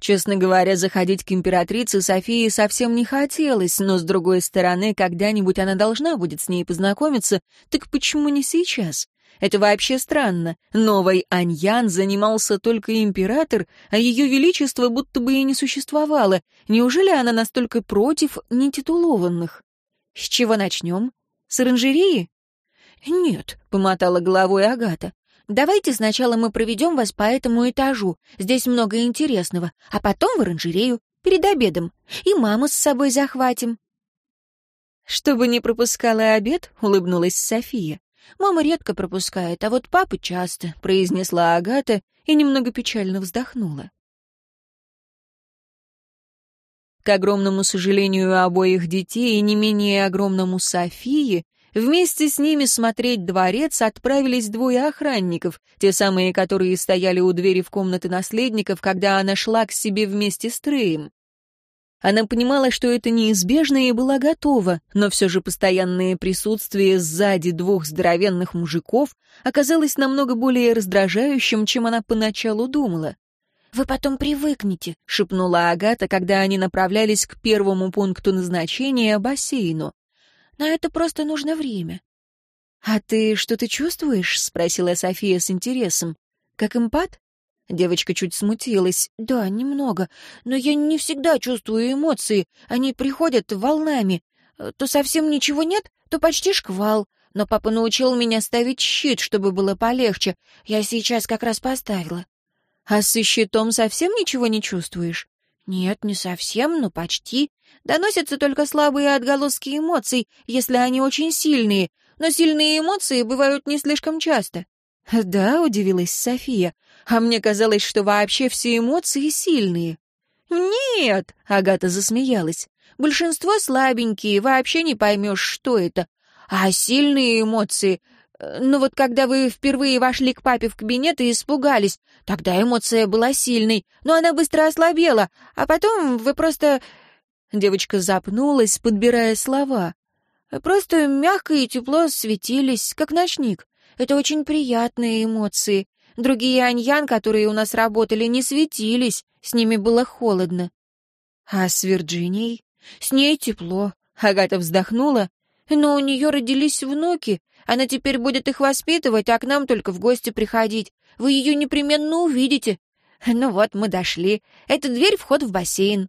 Честно говоря, заходить к императрице Софии совсем не хотелось, но, с другой стороны, когда-нибудь она должна будет с ней познакомиться, так почему не сейчас? Это вообще странно. Новой Аньян занимался только император, а ее величество будто бы и не существовало. Неужели она настолько против нетитулованных? С чего начнем? С оранжереи? «Нет», — помотала головой Агата. Давайте сначала мы проведем вас по этому этажу. Здесь много интересного. А потом в оранжерею, перед обедом. И маму с собой захватим». «Чтобы не пропускала обед», — улыбнулась София. «Мама редко пропускает, а вот папа часто», — произнесла Агата и немного печально вздохнула. К огромному сожалению обоих детей и не менее огромному Софии, Вместе с ними смотреть дворец отправились двое охранников, те самые, которые стояли у двери в комнаты наследников, когда она шла к себе вместе с Треем. Она понимала, что это неизбежно и была готова, но все же постоянное присутствие сзади двух здоровенных мужиков оказалось намного более раздражающим, чем она поначалу думала. «Вы потом привыкнете», — шепнула Агата, когда они направлялись к первому пункту назначения — бассейну. На это просто нужно время. «А ты что-то чувствуешь?» — спросила София с интересом. «Как импат?» Девочка чуть смутилась. «Да, немного. Но я не всегда чувствую эмоции. Они приходят волнами. То совсем ничего нет, то почти шквал. Но папа научил меня ставить щит, чтобы было полегче. Я сейчас как раз поставила». «А с щитом совсем ничего не чувствуешь?» «Нет, не совсем, но почти. Доносятся только слабые отголоски эмоций, если они очень сильные, но сильные эмоции бывают не слишком часто». «Да», — удивилась София, — «а мне казалось, что вообще все эмоции сильные». «Нет», — Агата засмеялась, — «большинство слабенькие, вообще не поймешь, что это. А сильные эмоции ну вот когда вы впервые вошли к папе в кабинет и испугались, тогда эмоция была сильной, но она быстро ослабела, а потом вы просто...» Девочка запнулась, подбирая слова. «Просто мягко и тепло светились, как ночник. Это очень приятные эмоции. Другие аньян, которые у нас работали, не светились, с ними было холодно». «А с Вирджинией?» «С ней тепло». Агата вздохнула. «Но у нее родились внуки, она теперь будет их воспитывать, а к нам только в гости приходить. Вы ее непременно увидите. Ну вот, мы дошли. Это дверь вход в бассейн.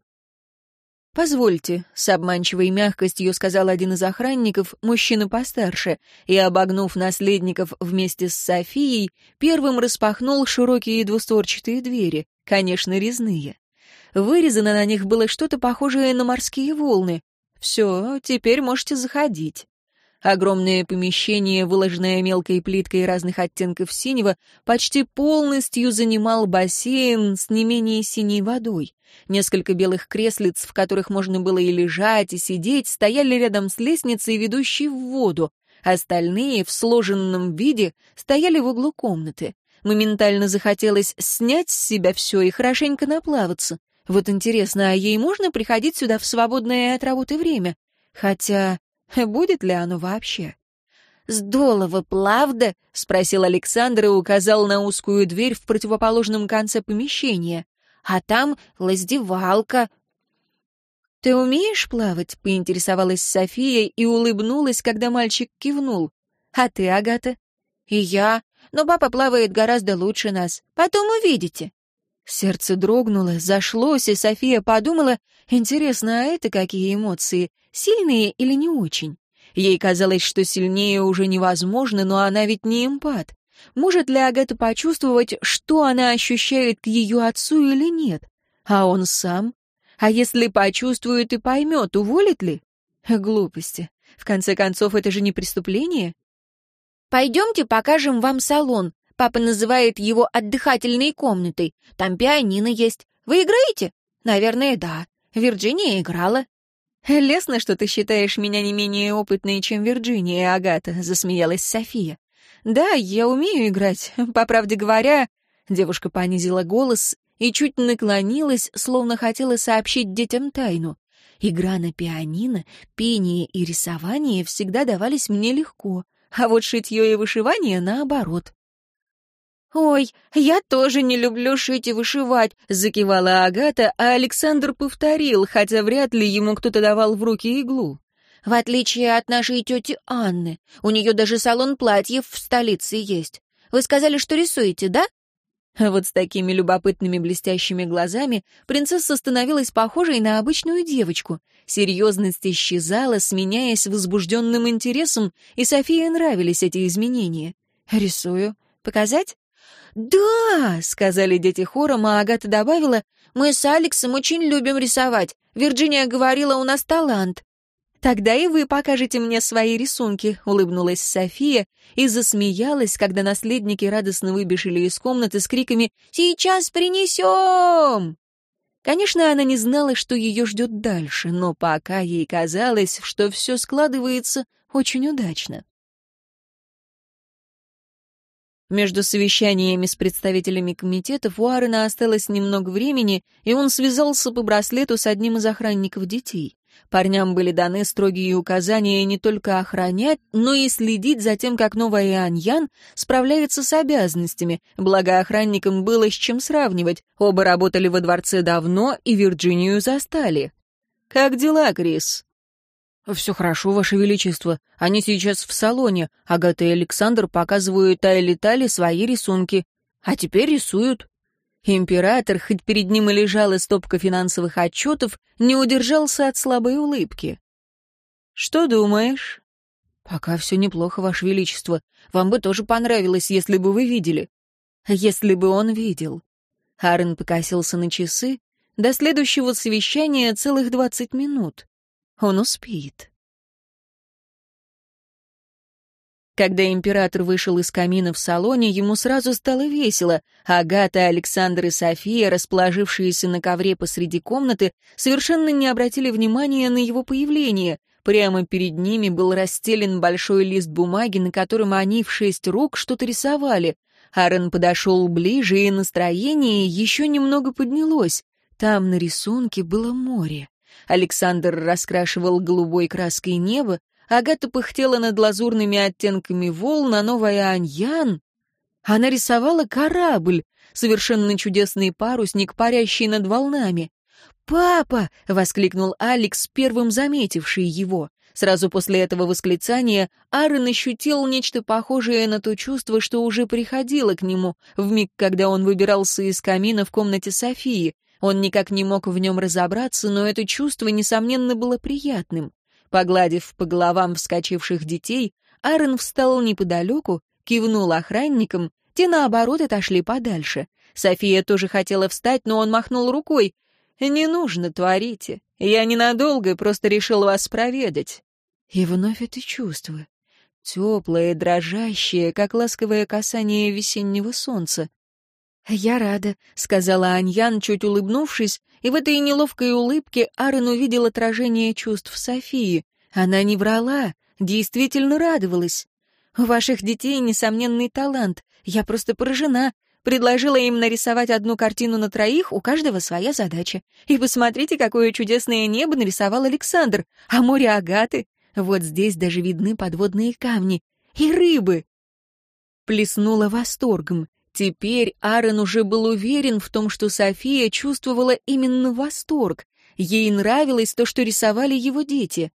«Позвольте», — с обманчивой мягкостью сказал один из охранников, мужчина постарше, и, обогнув наследников вместе с Софией, первым распахнул широкие двустворчатые двери, конечно, резные. Вырезано на них было что-то похожее на морские волны. «Все, теперь можете заходить». Огромное помещение, выложенное мелкой плиткой разных оттенков синего, почти полностью занимал бассейн с не менее синей водой. Несколько белых креслиц, в которых можно было и лежать, и сидеть, стояли рядом с лестницей, ведущей в воду. Остальные в сложенном виде стояли в углу комнаты. Моментально захотелось снять с себя все и хорошенько наплаваться. Вот интересно, а ей можно приходить сюда в свободное от работы время? Хотя Будет ли оно вообще? «Здорово, плавда?» — спросил Александр и указал на узкую дверь в противоположном конце помещения. «А там лаздевалка». «Ты умеешь плавать?» — поинтересовалась София и улыбнулась, когда мальчик кивнул. «А ты, Агата?» «И я. Но папа плавает гораздо лучше нас. Потом увидите». Сердце дрогнуло, зашлось, и София подумала, интересно, а это какие эмоции, сильные или не очень? Ей казалось, что сильнее уже невозможно, но она ведь не эмпат. Может ли Агата почувствовать, что она ощущает к ее отцу или нет? А он сам? А если почувствует и поймет, уволит ли? Глупости. В конце концов, это же не преступление. «Пойдемте покажем вам салон. Папа называет его отдыхательной комнатой. Там пианино есть. Вы играете?» «Наверное, да. Вирджиния играла». «Лестно, что ты считаешь меня не менее опытной, чем Вирджиния, Агата», — засмеялась София. «Да, я умею играть. По правде говоря...» Девушка понизила голос и чуть наклонилась, словно хотела сообщить детям тайну. Игра на пианино, пение и рисование всегда давались мне легко, а вот шитье и вышивание наоборот. «Ой, я тоже не люблю шить и вышивать», — закивала Агата, а Александр повторил, хотя вряд ли ему кто-то давал в руки иглу. «В отличие от нашей тети Анны, у нее даже салон платьев в столице есть. Вы сказали, что рисуете, да?» Вот с такими любопытными блестящими глазами принцесса становилась похожей на обычную девочку. Серьезность исчезала, сменяясь возбужденным интересом, и Софии нравились эти изменения. «Рисую. Показать?» «Да!» — сказали дети хором, а Агата добавила, «Мы с Алексом очень любим рисовать. Вирджиния говорила, у нас талант». «Тогда и вы покажете мне свои рисунки», — улыбнулась София и засмеялась, когда наследники радостно выбежали из комнаты с криками «Сейчас принесем!». Конечно, она не знала, что ее ждет дальше, но пока ей казалось, что все складывается очень удачно. Между совещаниями с представителями комитетов у Аарона осталось немного времени, и он связался по браслету с одним из охранников детей. Парням были даны строгие указания не только охранять, но и следить за тем, как новая Аньян справляется с обязанностями, благо охранникам было с чем сравнивать, оба работали во дворце давно и Вирджинию застали. «Как дела, Крис?» «Все хорошо, Ваше Величество. Они сейчас в салоне. Агата и Александр показывают Айли Тали свои рисунки. А теперь рисуют». Император, хоть перед ним и лежала стопка финансовых отчетов, не удержался от слабой улыбки. «Что думаешь?» «Пока все неплохо, Ваше Величество. Вам бы тоже понравилось, если бы вы видели». «Если бы он видел». Аарон покосился на часы. До следующего совещания целых двадцать минут. Он успеет. Когда император вышел из камина в салоне, ему сразу стало весело. Агата, Александр и София, расположившиеся на ковре посреди комнаты, совершенно не обратили внимания на его появление. Прямо перед ними был расстелен большой лист бумаги, на котором они в шесть рук что-то рисовали. Аарон подошел ближе, и настроение еще немного поднялось. Там на рисунке было море. Александр раскрашивал голубой краской небо, Агата пыхтела над лазурными оттенками волн, а новая Аньян... Она рисовала корабль, совершенно чудесный парусник, парящий над волнами. «Папа!» — воскликнул Алекс, первым заметивший его. Сразу после этого восклицания Аарон ощутил нечто похожее на то чувство, что уже приходило к нему в миг, когда он выбирался из камина в комнате Софии. Он никак не мог в нем разобраться, но это чувство, несомненно, было приятным. Погладив по головам вскочивших детей, Аарон встал неподалеку, кивнул охранникам, те, наоборот, отошли подальше. София тоже хотела встать, но он махнул рукой. «Не нужно, творите. Я ненадолго, просто решил вас проведать». И вновь это чувство. Теплое, дрожащее, как ласковое касание весеннего солнца. «Я рада», — сказала Аньян, чуть улыбнувшись, и в этой неловкой улыбке Аарон увидел отражение чувств Софии. Она не врала, действительно радовалась. «У ваших детей несомненный талант. Я просто поражена. Предложила им нарисовать одну картину на троих, у каждого своя задача. И посмотрите, какое чудесное небо нарисовал Александр. А море Агаты. Вот здесь даже видны подводные камни. И рыбы». Плеснула восторгом. Теперь Аарон уже был уверен в том, что София чувствовала именно восторг. Ей нравилось то, что рисовали его дети.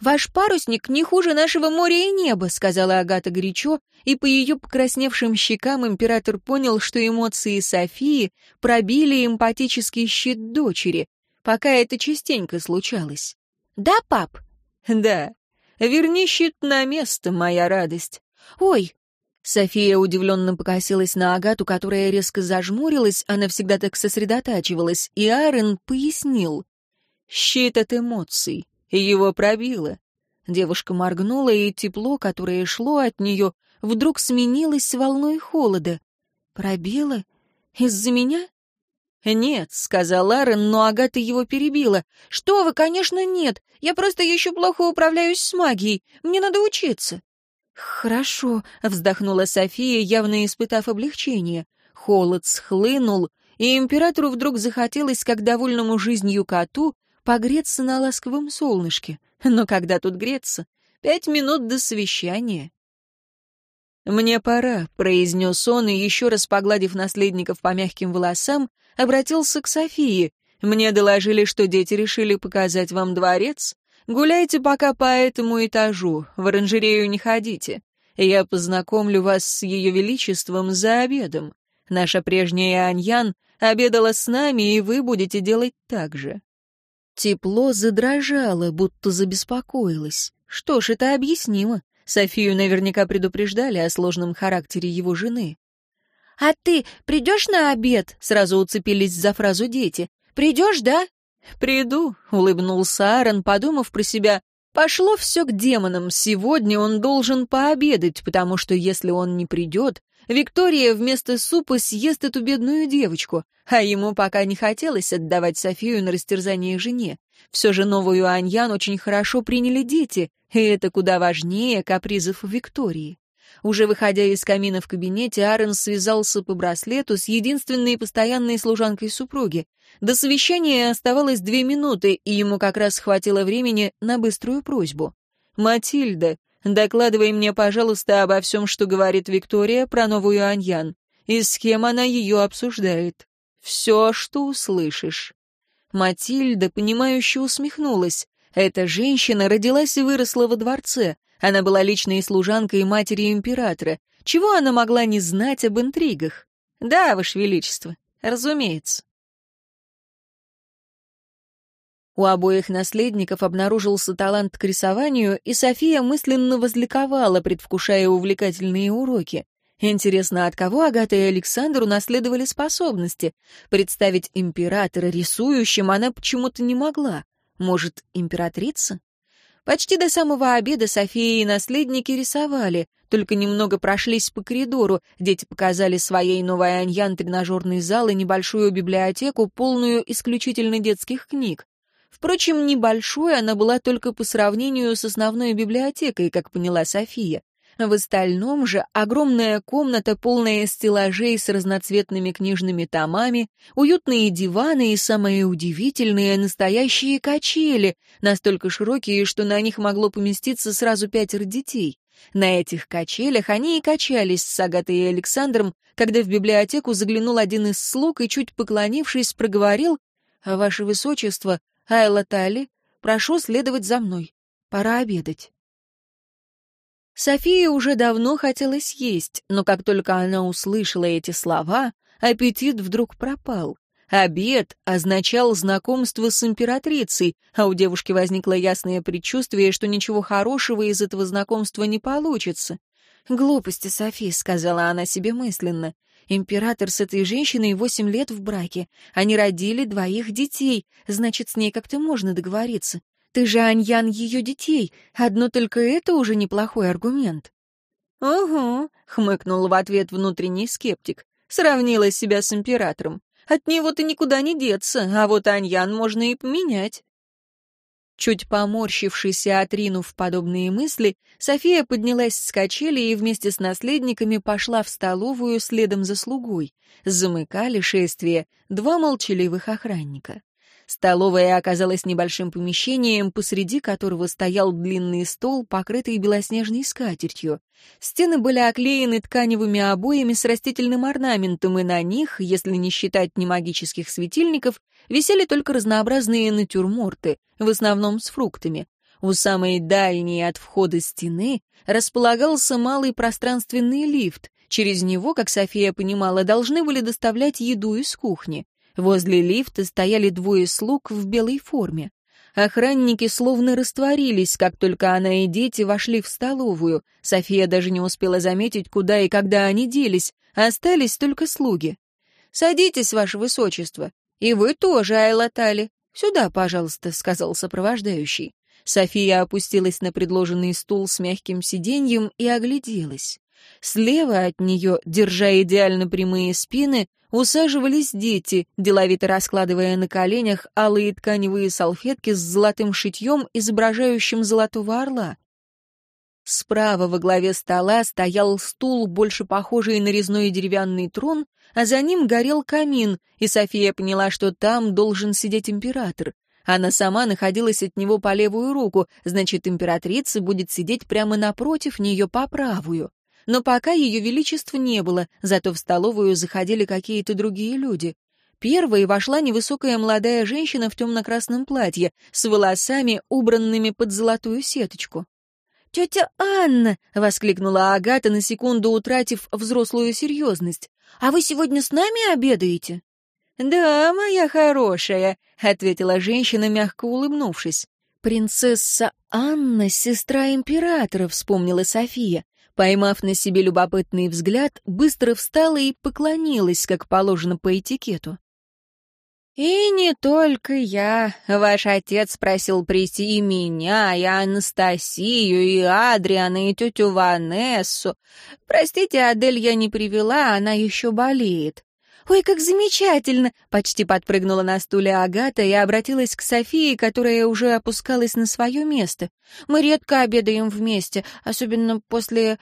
«Ваш парусник не хуже нашего моря и неба», — сказала Агата горячо, и по ее покрасневшим щекам император понял, что эмоции Софии пробили эмпатический щит дочери, пока это частенько случалось. «Да, пап?» «Да. Верни щит на место, моя радость. Ой, София удивленно покосилась на Агату, которая резко зажмурилась, она всегда так сосредотачивалась, и Аарон пояснил. «Щит от эмоций. Его пробило». Девушка моргнула, и тепло, которое шло от нее, вдруг сменилось волной холода. «Пробило? Из-за меня?» «Нет», — сказал Аарон, но Агата его перебила. «Что вы, конечно, нет. Я просто еще плохо управляюсь с магией. Мне надо учиться». «Хорошо», — вздохнула София, явно испытав облегчение. Холод схлынул, и императору вдруг захотелось, как довольному жизнью коту, погреться на ласковом солнышке. Но когда тут греться? Пять минут до совещания. «Мне пора», — произнес он, и еще раз погладив наследников по мягким волосам, обратился к Софии. «Мне доложили, что дети решили показать вам дворец. Гуляйте пока по этому этажу, в оранжерею не ходите. Я познакомлю вас с ее величеством за обедом. Наша прежняя Аньян обедала с нами, и вы будете делать так же». Тепло задрожало, будто забеспокоилось. Что ж, это объяснимо. Софию наверняка предупреждали о сложном характере его жены. «А ты придешь на обед?» — сразу уцепились за фразу дети. «Придешь, да?» «Приду», — улыбнулся Аарон, подумав про себя. «Пошло все к демонам. Сегодня он должен пообедать, потому что если он не придет, Виктория вместо супа съест эту бедную девочку, а ему пока не хотелось отдавать Софию на растерзание жене. Все же новую Аньян очень хорошо приняли дети, и это куда важнее капризов Виктории. Уже выходя из камина в кабинете, Аарон связался по браслету с единственной постоянной служанкой супруги. До совещания оставалось две минуты, и ему как раз хватило времени на быструю просьбу. «Матильда, докладывай мне, пожалуйста, обо всем, что говорит Виктория про новую Аньян, и с кем она ее обсуждает. Все, что услышишь». Матильда, понимающе усмехнулась. Эта женщина родилась и выросла во дворце. Она была личной служанкой матери императора. Чего она могла не знать об интригах? Да, Ваше Величество, разумеется. У обоих наследников обнаружился талант к рисованию, и София мысленно возликовала, предвкушая увлекательные уроки. Интересно, от кого Агата и Александр унаследовали способности? Представить императора рисующим она почему-то не могла. Может, императрица? Почти до самого обеда София и наследники рисовали, только немного прошлись по коридору, дети показали своей новой Аньян тренажерный зал и небольшую библиотеку, полную исключительно детских книг. Впрочем, небольшой она была только по сравнению с основной библиотекой, как поняла София. В остальном же огромная комната, полная стеллажей с разноцветными книжными томами, уютные диваны и, самые удивительные, настоящие качели, настолько широкие, что на них могло поместиться сразу пятеро детей. На этих качелях они и качались с Агатой и Александром, когда в библиотеку заглянул один из слуг и, чуть поклонившись, проговорил «Ваше Высочество, Айла Тали, прошу следовать за мной. Пора обедать». София уже давно хотела съесть, но как только она услышала эти слова, аппетит вдруг пропал. Обед означал знакомство с императрицей, а у девушки возникло ясное предчувствие, что ничего хорошего из этого знакомства не получится. «Глупости, Софи», — сказала она себе мысленно. «Император с этой женщиной восемь лет в браке. Они родили двоих детей, значит, с ней как-то можно договориться. Ты же Аньян ее детей. Одно только это уже неплохой аргумент». «Угу», — хмыкнул в ответ внутренний скептик. Сравнила себя с императором. От него ты никуда не деться, а вот Аньян можно и поменять. Чуть поморщившись и отринув подобные мысли, София поднялась с качели и вместе с наследниками пошла в столовую следом за слугой. Замыкали шествие два молчаливых охранника. Столовая оказалась небольшим помещением, посреди которого стоял длинный стол, покрытый белоснежной скатертью. Стены были оклеены тканевыми обоями с растительным орнаментом, и на них, если не считать немагических светильников, висели только разнообразные натюрморты, в основном с фруктами. У самой дальней от входа стены располагался малый пространственный лифт. Через него, как София понимала, должны были доставлять еду из кухни. Возле лифта стояли двое слуг в белой форме. Охранники словно растворились, как только она и дети вошли в столовую. София даже не успела заметить, куда и когда они делись. Остались только слуги. «Садитесь, ваше высочество. И вы тоже, Айла Тали. Сюда, пожалуйста», — сказал сопровождающий. София опустилась на предложенный стул с мягким сиденьем и огляделась. Слева от нее, держа идеально прямые спины, усаживались дети, деловито раскладывая на коленях алые тканевые салфетки с золотым шитьем, изображающим золотого орла. Справа во главе стола стоял стул, больше похожий на резной деревянный трон, а за ним горел камин, и София поняла, что там должен сидеть император. Она сама находилась от него по левую руку, значит, императрица будет сидеть прямо напротив нее по правую. Но пока ее величества не было, зато в столовую заходили какие-то другие люди. Первой вошла невысокая молодая женщина в темно-красном платье, с волосами, убранными под золотую сеточку. «Тетя Анна!» — воскликнула Агата, на секунду утратив взрослую серьезность. «А вы сегодня с нами обедаете?» «Да, моя хорошая», — ответила женщина, мягко улыбнувшись. «Принцесса Анна, сестра императора», — вспомнила София. Поймав на себе любопытный взгляд, быстро встала и поклонилась, как положено по этикету. «И не только я. Ваш отец просил прийти и меня, и Анастасию, и Адриана, и тетю Ванессу. Простите, Адель я не привела, она еще болеет». «Ой, как замечательно!» — почти подпрыгнула на стуле Агата и обратилась к Софии, которая уже опускалась на свое место. «Мы редко обедаем вместе, особенно после...»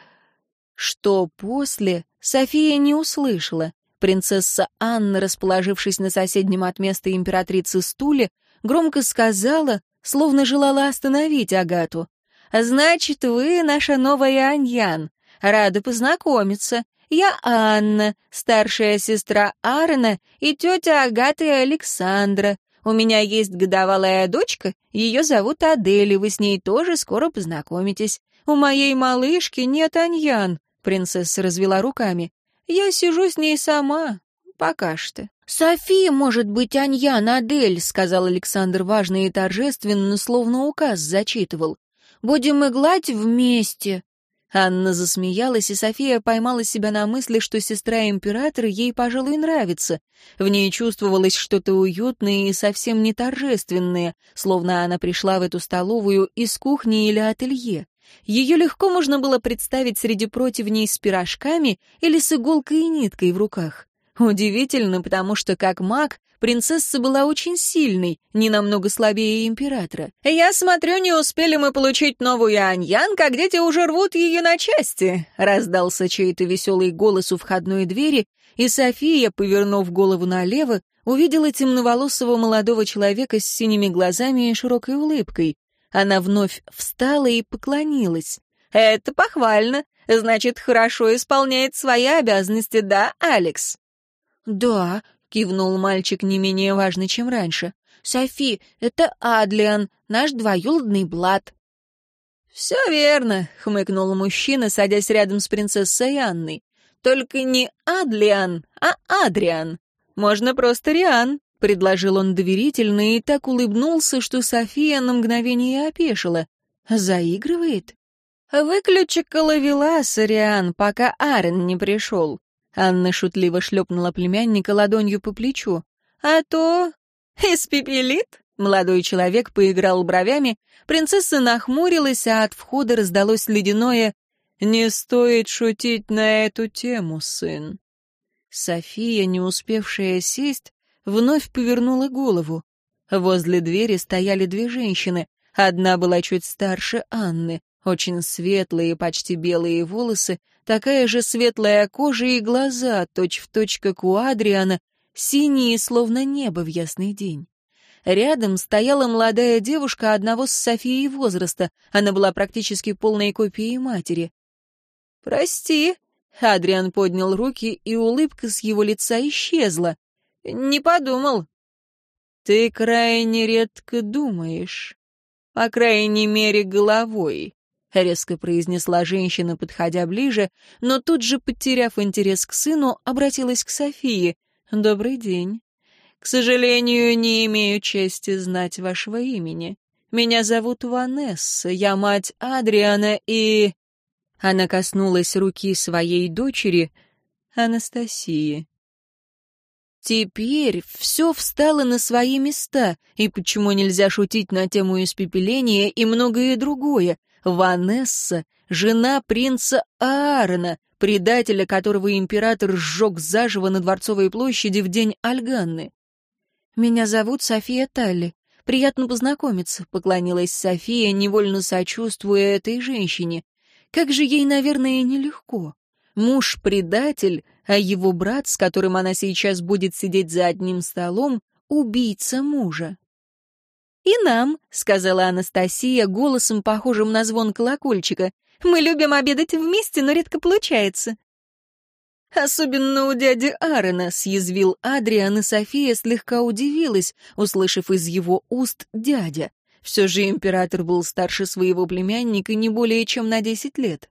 Что после, София не услышала. Принцесса Анна, расположившись на соседнем от места императрицы стуле, громко сказала, словно желала остановить Агату. «Значит, вы наша новая Аньян. Рада познакомиться. Я Анна, старшая сестра Аарона и тетя Агата и Александра. У меня есть годовалая дочка, ее зовут Адель, и вы с ней тоже скоро познакомитесь. У моей малышки нет Аньян». Принцесса развела руками. Я сижу с ней сама. Пока что. «София, может быть, Аньян, Адель», — сказал Александр важно и торжественно, словно указ зачитывал. «Будем иглать вместе». Анна засмеялась, и София поймала себя на мысли, что сестра императора ей, пожалуй, нравится. В ней чувствовалось что-то уютное и совсем не торжественное, словно она пришла в эту столовую из кухни или ателье. Ее легко можно было представить среди противней с пирожками или с иголкой и ниткой в руках. Удивительно, потому что, как маг, принцесса была очень сильной, не намного слабее императора. «Я смотрю, не успели мы получить новую Аньян, как дети уже рвут ее на части», — раздался чей-то веселый голос у входной двери, и София, повернув голову налево, увидела темноволосого молодого человека с синими глазами и широкой улыбкой. Она вновь встала и поклонилась. «Это похвально. Значит, хорошо исполняет свои обязанности, да, Алекс?» «Да», — кивнул мальчик не менее важный, чем раньше. «Софи, это Адлиан, наш двоюродный блат». «Все верно», — хмыкнул мужчина, садясь рядом с принцессой Анной. «Только не Адлиан, а Адриан. Можно просто Риан». — предложил он доверительно и так улыбнулся, что София на мгновение опешила. «Заигрывает?» «Выключи-ка ловелас, Ариан, пока Арен не пришел». Анна шутливо шлепнула племянника ладонью по плечу. «А то... испепелит?» Молодой человек поиграл бровями, принцесса нахмурилась, а от входа раздалось ледяное «Не стоит шутить на эту тему, сын». София, не успевшая сесть, вновь повернула голову. Возле двери стояли две женщины. Одна была чуть старше Анны, очень светлые, почти белые волосы, такая же светлая кожа и глаза, точь-в-точь, точь, как у Адриана, синие, словно небо в ясный день. Рядом стояла молодая девушка одного с Софией возраста, она была практически полной копией матери. «Прости», — Адриан поднял руки, и улыбка с его лица исчезла. «Не подумал». «Ты крайне редко думаешь. По крайней мере, головой», — резко произнесла женщина, подходя ближе, но тут же, потеряв интерес к сыну, обратилась к Софии. «Добрый день. К сожалению, не имею чести знать вашего имени. Меня зовут Ванесса, я мать Адриана и...» Она коснулась руки своей дочери, Анастасии. Теперь все встало на свои места, и почему нельзя шутить на тему испепеления и многое другое. Ванесса — жена принца Аарона, предателя, которого император сжег заживо на Дворцовой площади в день Альганны. «Меня зовут София Талли. Приятно познакомиться», — поклонилась София, невольно сочувствуя этой женщине. «Как же ей, наверное, нелегко. Муж — предатель, а его брат, с которым она сейчас будет сидеть за одним столом, — убийца мужа». «И нам», — сказала Анастасия голосом, похожим на звон колокольчика. «Мы любим обедать вместе, но редко получается». «Особенно у дяди Аарона», — съязвил Адриан, и София слегка удивилась, услышав из его уст «дядя». Все же император был старше своего племянника не более чем на десять лет.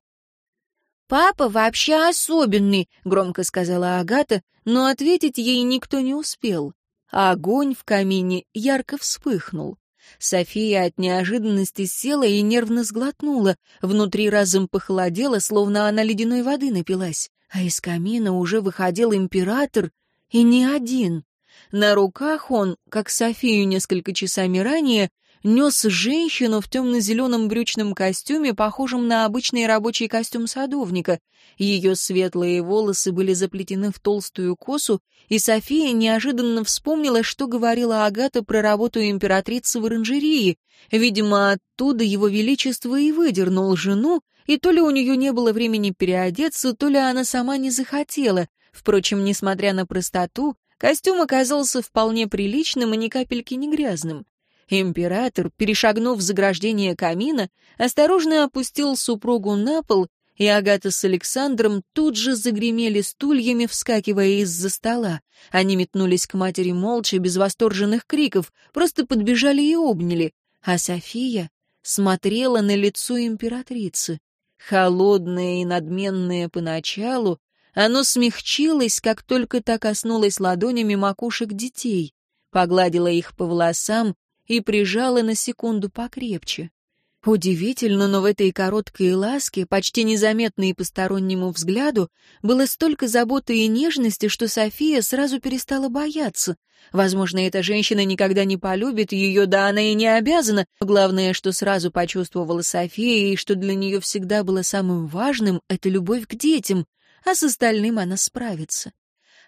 «Папа вообще особенный», — громко сказала Агата, но ответить ей никто не успел. А огонь в камине ярко вспыхнул. София от неожиданности села и нервно сглотнула. Внутри разом похолодело, словно она ледяной воды напилась. А из камина уже выходил император, и не один. На руках он, как Софию несколько часами ранее, нес женщину в темно-зеленом брючном костюме, похожем на обычный рабочий костюм садовника. Ее светлые волосы были заплетены в толстую косу, и София неожиданно вспомнила, что говорила Агата про работу императрицы в оранжерии. Видимо, оттуда его величество и выдернул жену, и то ли у нее не было времени переодеться, то ли она сама не захотела. Впрочем, несмотря на простоту, костюм оказался вполне приличным и ни капельки не грязным. Император, перешагнув заграждение камина, осторожно опустил супругу на пол, и Агата с Александром тут же загремели стульями, вскакивая из-за стола. Они метнулись к матери молча, без восторженных криков, просто подбежали и обняли. А София смотрела на лицо императрицы. Холодное и надменное поначалу, оно смягчилось, как только та коснулась ладонями макушек детей, погладила их по волосам, и прижала на секунду покрепче. Удивительно, но в этой короткой ласке, почти незаметной постороннему взгляду, было столько заботы и нежности, что София сразу перестала бояться. Возможно, эта женщина никогда не полюбит ее, да она и не обязана. Главное, что сразу почувствовала София, и что для нее всегда было самым важным, это любовь к детям, а с остальным она справится.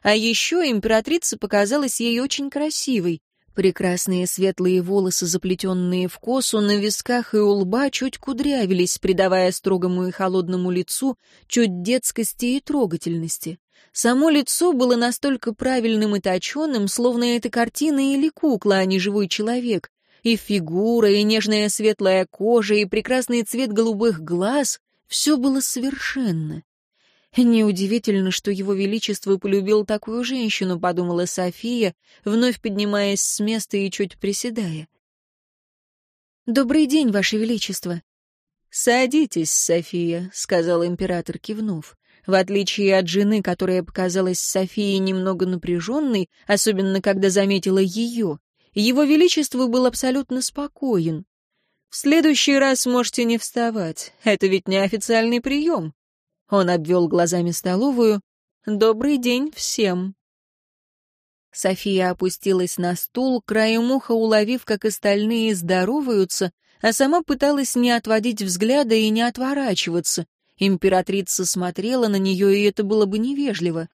А еще императрица показалась ей очень красивой. Прекрасные светлые волосы, заплетенные в косу, на висках и у лба чуть кудрявились, придавая строгому и холодному лицу чуть детскости и трогательности. Само лицо было настолько правильным и точенным, словно это картина или кукла, а не живой человек. И фигура, и нежная светлая кожа, и прекрасный цвет голубых глаз — все было совершенно. Неудивительно, что его величество полюбил такую женщину, подумала София, вновь поднимаясь с места и чуть приседая. Добрый день, ваше величество. Садитесь, София, сказал император, кивнув. В отличие от жены, которая показалась Софии немного напряженной, особенно когда заметила ее, его величество был абсолютно спокоен. В следующий раз можете не вставать. Это ведь не официальный прием. Он обвел глазами столовую. «Добрый день всем!» София опустилась на стул, краем уха уловив, как остальные здороваются, а сама пыталась не отводить взгляда и не отворачиваться. Императрица смотрела на нее, и это было бы невежливо.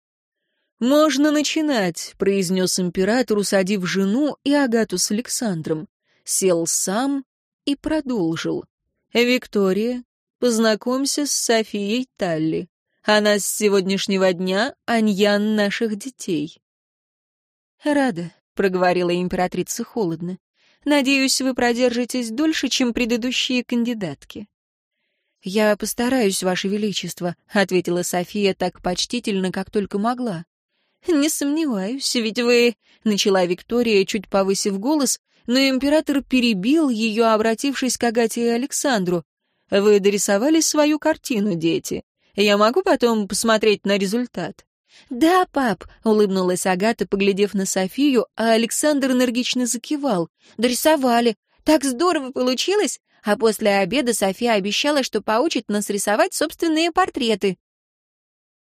«Можно начинать», — произнес император, усадив жену и Агату с Александром. Сел сам и продолжил. «Виктория, Познакомься с Софией Талли. Она с сегодняшнего дня аньян наших детей». «Рада», — проговорила императрица холодно. «Надеюсь, вы продержитесь дольше, чем предыдущие кандидатки». «Я постараюсь, Ваше Величество», — ответила София так почтительно, как только могла. «Не сомневаюсь, ведь вы...» — начала Виктория, чуть повысив голос, но император перебил ее, обратившись к Агате и Александру. Вы дорисовали свою картину, дети. Я могу потом посмотреть на результат?» «Да, пап», — улыбнулась Агата, поглядев на Софию, а Александр энергично закивал. «Дорисовали. Так здорово получилось! А после обеда София обещала, что поучит нас рисовать собственные портреты.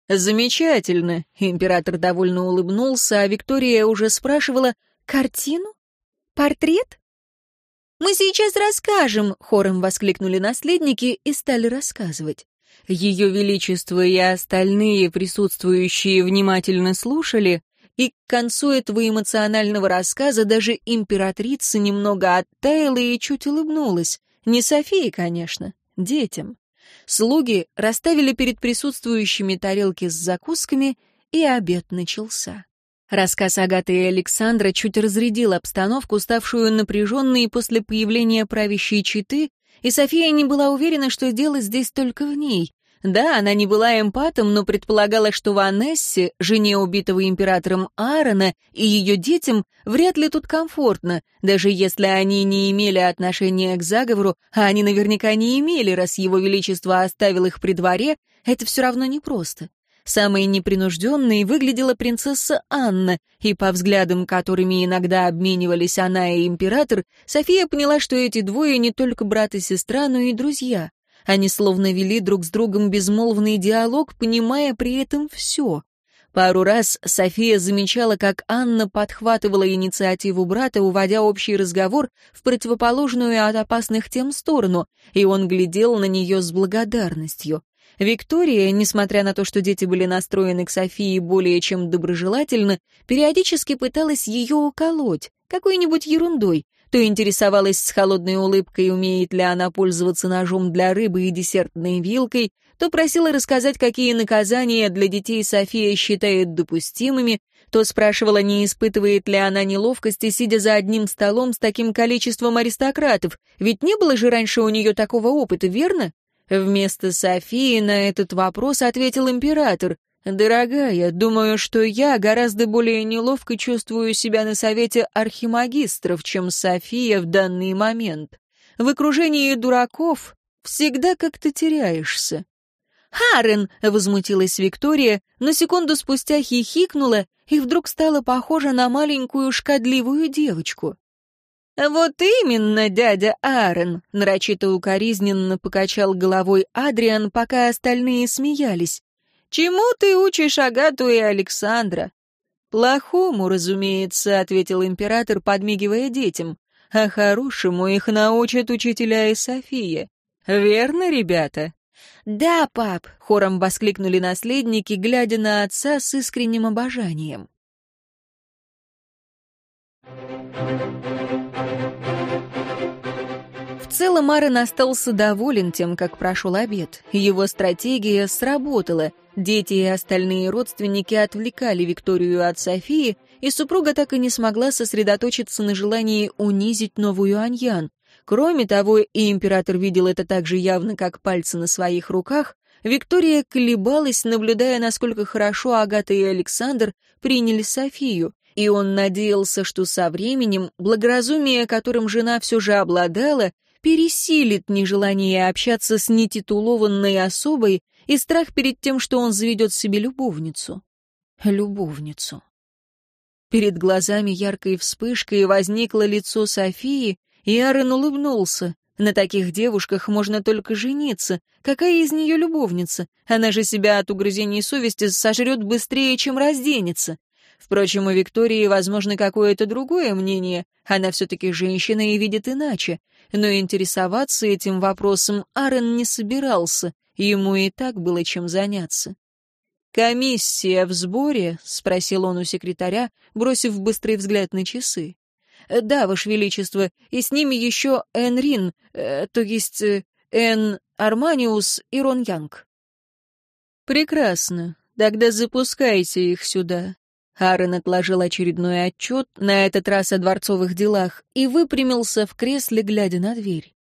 «Замечательно!» — император довольно улыбнулся, а Виктория уже спрашивала «Картину? Портрет?» «Мы сейчас расскажем!» — хором воскликнули наследники и стали рассказывать. Ее Величество и остальные присутствующие внимательно слушали, и к концу этого эмоционального рассказа даже императрица немного оттаяла и чуть улыбнулась. Не Софии, конечно, детям. Слуги расставили перед присутствующими тарелки с закусками, и обед начался. Рассказ Агаты и Александра чуть разрядил обстановку, ставшую напряженной после появления правящей четы, и София не была уверена, что дело здесь только в ней. Да, она не была эмпатом, но предполагала, что Ванессе, жене убитого императором Аарона, и ее детям вряд ли тут комфортно, даже если они не имели отношения к заговору, а они наверняка не имели, раз его величество оставил их при дворе, это все равно непросто. Самой непринужденной выглядела принцесса Анна, и по взглядам, которыми иногда обменивались она и император, София поняла, что эти двое не только брат и сестра, но и друзья. Они словно вели друг с другом безмолвный диалог, понимая при этом все. Пару раз София замечала, как Анна подхватывала инициативу брата, уводя общий разговор в противоположную от опасных тем сторону, и он глядел на нее с благодарностью. Виктория, несмотря на то, что дети были настроены к Софии более чем доброжелательно, периодически пыталась ее уколоть, какой-нибудь ерундой, то интересовалась с холодной улыбкой, умеет ли она пользоваться ножом для рыбы и десертной вилкой, то просила рассказать, какие наказания для детей София считает допустимыми, то спрашивала, не испытывает ли она неловкости, сидя за одним столом с таким количеством аристократов, ведь не было же раньше у нее такого опыта, верно? Вместо Софии на этот вопрос ответил император. «Дорогая, думаю, что я гораздо более неловко чувствую себя на совете архимагистров, чем София в данный момент. В окружении дураков всегда как-то теряешься». «Харен!» — возмутилась Виктория, но секунду спустя хихикнула и вдруг стала похожа на маленькую шкодливую девочку. «Вот именно, дядя Аарон!» — нарочито укоризненно покачал головой Адриан, пока остальные смеялись. Чему ты учишь Агату и Александра?» «Плохому, разумеется», — ответил император, подмигивая детям. «А хорошему их научат учителя и София. Верно, ребята?» «Да, пап», — хором воскликнули наследники, глядя на отца с искренним обожанием. В целом Аарон остался доволен тем, как прошел обед. Его стратегия сработала. Дети и остальные родственники отвлекали Викторию от Софии, и супруга так и не смогла сосредоточиться на желании унизить новую Аньян. Кроме того, и император видел это так же явно, как пальцы на своих руках, Виктория колебалась, наблюдая, насколько хорошо Агата и Александр приняли Софию, и он надеялся, что со временем благоразумие, которым жена все же обладала, пересилит нежелание общаться с нетитулованной особой и страх перед тем, что он заведет себе любовницу. Любовницу. Перед глазами яркой вспышкой возникло лицо Софии, и Аарон улыбнулся. На таких девушках можно только жениться. Какая из нее любовница? Она же себя от угрызений совести сожрет быстрее, чем разденется. Впрочем, у Виктории, возможно, какое-то другое мнение. Она все-таки женщина и видит иначе. Но интересоваться этим вопросом Аарон не собирался. Ему и так было чем заняться. «Комиссия в сборе?» — спросил он у секретаря, бросив быстрый взгляд на часы. «Да, Ваше Величество, и с ними еще Эн Рин, э, то есть э, Эн Арманиус и Рон Янг». «Прекрасно. Тогда запускайте их сюда. Аарон отложил очередной отчет, на этот раз о дворцовых делах, и выпрямился в кресле, глядя на дверь.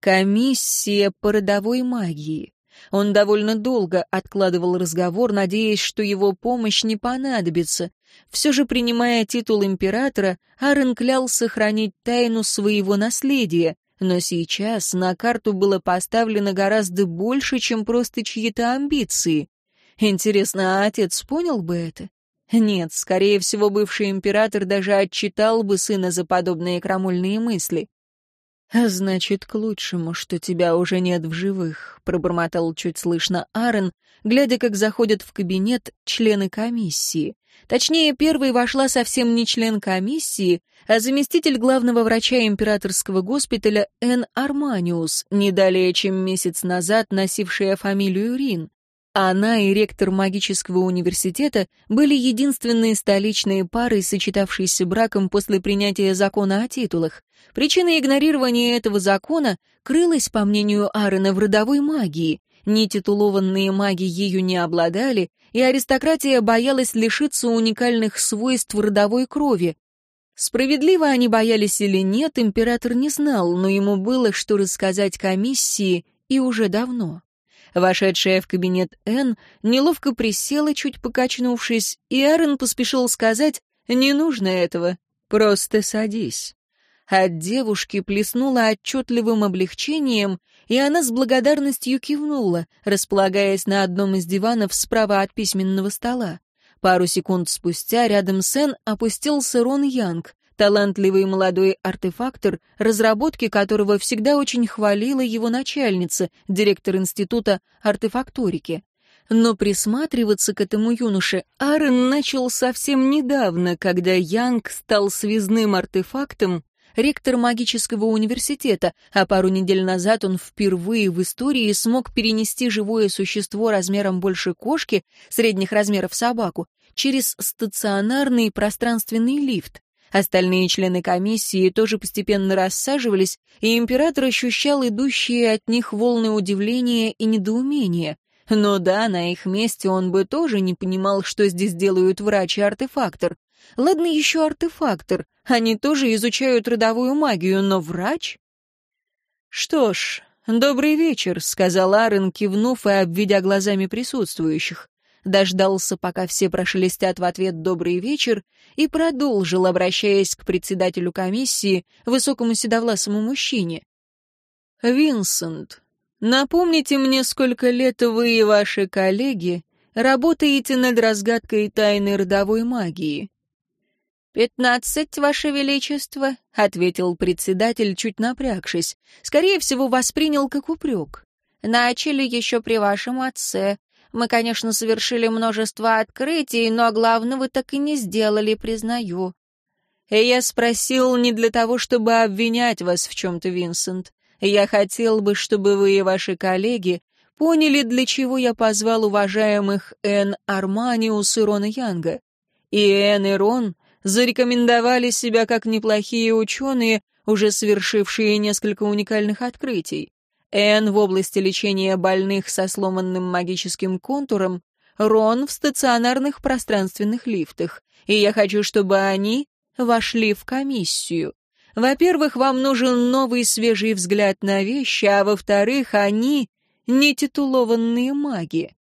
Комиссия по родовой магии. Он довольно долго откладывал разговор, надеясь, что его помощь не понадобится. Все же, принимая титул императора, Аарон клялся хранить тайну своего наследия, но сейчас на карту было поставлено гораздо больше, чем просто чьи-то амбиции. Интересно, а отец понял бы это? Нет, скорее всего, бывший император даже отчитал бы сына за подобные крамольные мысли. «Значит, к лучшему, что тебя уже нет в живых», — пробормотал чуть слышно Аарон, глядя, как заходят в кабинет члены комиссии. Точнее, первой вошла совсем не член комиссии, а заместитель главного врача императорского госпиталя Н. Арманиус, не далее чем месяц назад носившая фамилию Рин. Она и ректор магического университета были единственные столичные парой, сочетавшиеся браком после принятия закона о титулах. Причина игнорирования этого закона крылась, по мнению Аарона, в родовой магии. Нетитулованные маги ею не обладали, и аристократия боялась лишиться уникальных свойств родовой крови. Справедливо они боялись или нет, император не знал, но ему было что рассказать комиссии и уже давно. Вошедшая в кабинет Н неловко присела, чуть покачнувшись, и Аарон поспешил сказать «Не нужно этого, просто садись». От девушки плеснула отчетливым облегчением, и она с благодарностью кивнула, располагаясь на одном из диванов справа от письменного стола. Пару секунд спустя рядом с Эн опустился Рон Янг, талантливый молодой артефактор, разработки которого всегда очень хвалила его начальница, директор института артефакторики. Но присматриваться к этому юноше Аарон начал совсем недавно, когда Янг стал связным артефактом, ректор магического университета, а пару недель назад он впервые в истории смог перенести живое существо размером больше кошки, средних размеров собаку, через стационарный пространственный лифт. Остальные члены комиссии тоже постепенно рассаживались, и император ощущал идущие от них волны удивления и недоумения. Но да, на их месте он бы тоже не понимал, что здесь делают врач и артефактор. Ладно еще артефактор, они тоже изучают родовую магию, но врач? Что ж, добрый вечер, сказал Арен, кивнув и обведя глазами присутствующих дождался, пока все прошелестят в ответ «добрый вечер», и продолжил, обращаясь к председателю комиссии, высокому седовласому мужчине. «Винсент, напомните мне, сколько лет вы и ваши коллеги работаете над разгадкой тайны родовой магии?» «Пятнадцать, Ваше Величество», — ответил председатель, чуть напрягшись. Скорее всего, воспринял как упрек. «Начали еще при вашем отце. Мы, конечно, совершили множество открытий, но главного так и не сделали, признаю. Я спросил не для того, чтобы обвинять вас в чем-то, Винсент. Я хотел бы, чтобы вы и ваши коллеги поняли, для чего я позвал уважаемых Эн Арманиус и Рона Янга. И Эн и Рон зарекомендовали себя как неплохие ученые, уже совершившие несколько уникальных открытий. Энн в области лечения больных со сломанным магическим контуром, Рон в стационарных пространственных лифтах. И я хочу, чтобы они вошли в комиссию. Во-первых, вам нужен новый свежий взгляд на вещи, а во-вторых, они не титулованные маги.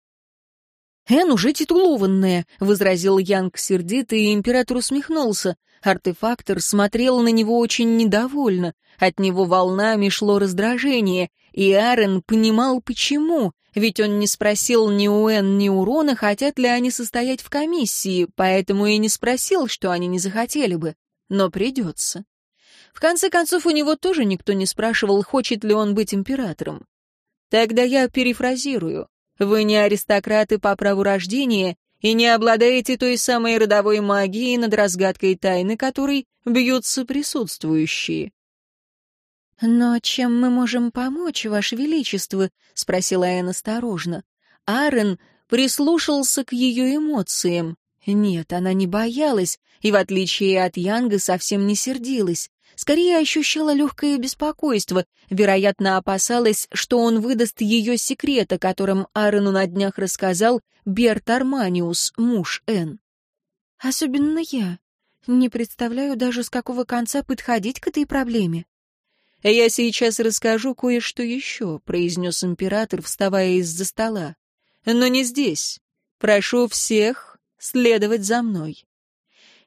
«Эн уже титулованная», — возразил Янг сердито, и император усмехнулся. Артефактор смотрел на него очень недовольно. От него волнами шло раздражение, и Аарон понимал, почему, ведь он не спросил ни у Энн, ни у Рона, хотят ли они состоять в комиссии, поэтому и не спросил, что они не захотели бы. Но придется. В конце концов, у него тоже никто не спрашивал, хочет ли он быть императором. Тогда я перефразирую. Вы не аристократы по праву рождения и не обладаете той самой родовой магией, над разгадкой тайны которой бьются присутствующие. «Но чем мы можем помочь, Ваше Величество?» — спросила Энн осторожно. Аарон прислушался к ее эмоциям. Нет, она не боялась, и, в отличие от Янга, совсем не сердилась. Скорее ощущала легкое беспокойство, вероятно, опасалась, что он выдаст ее секрет, о котором Аарону на днях рассказал Берт Арманиус, муж Энн. «Особенно я. Не представляю даже, с какого конца подходить к этой проблеме». «Я сейчас расскажу кое-что еще», — произнес император, вставая из-за стола. «Но не здесь. Прошу всех следовать за мной».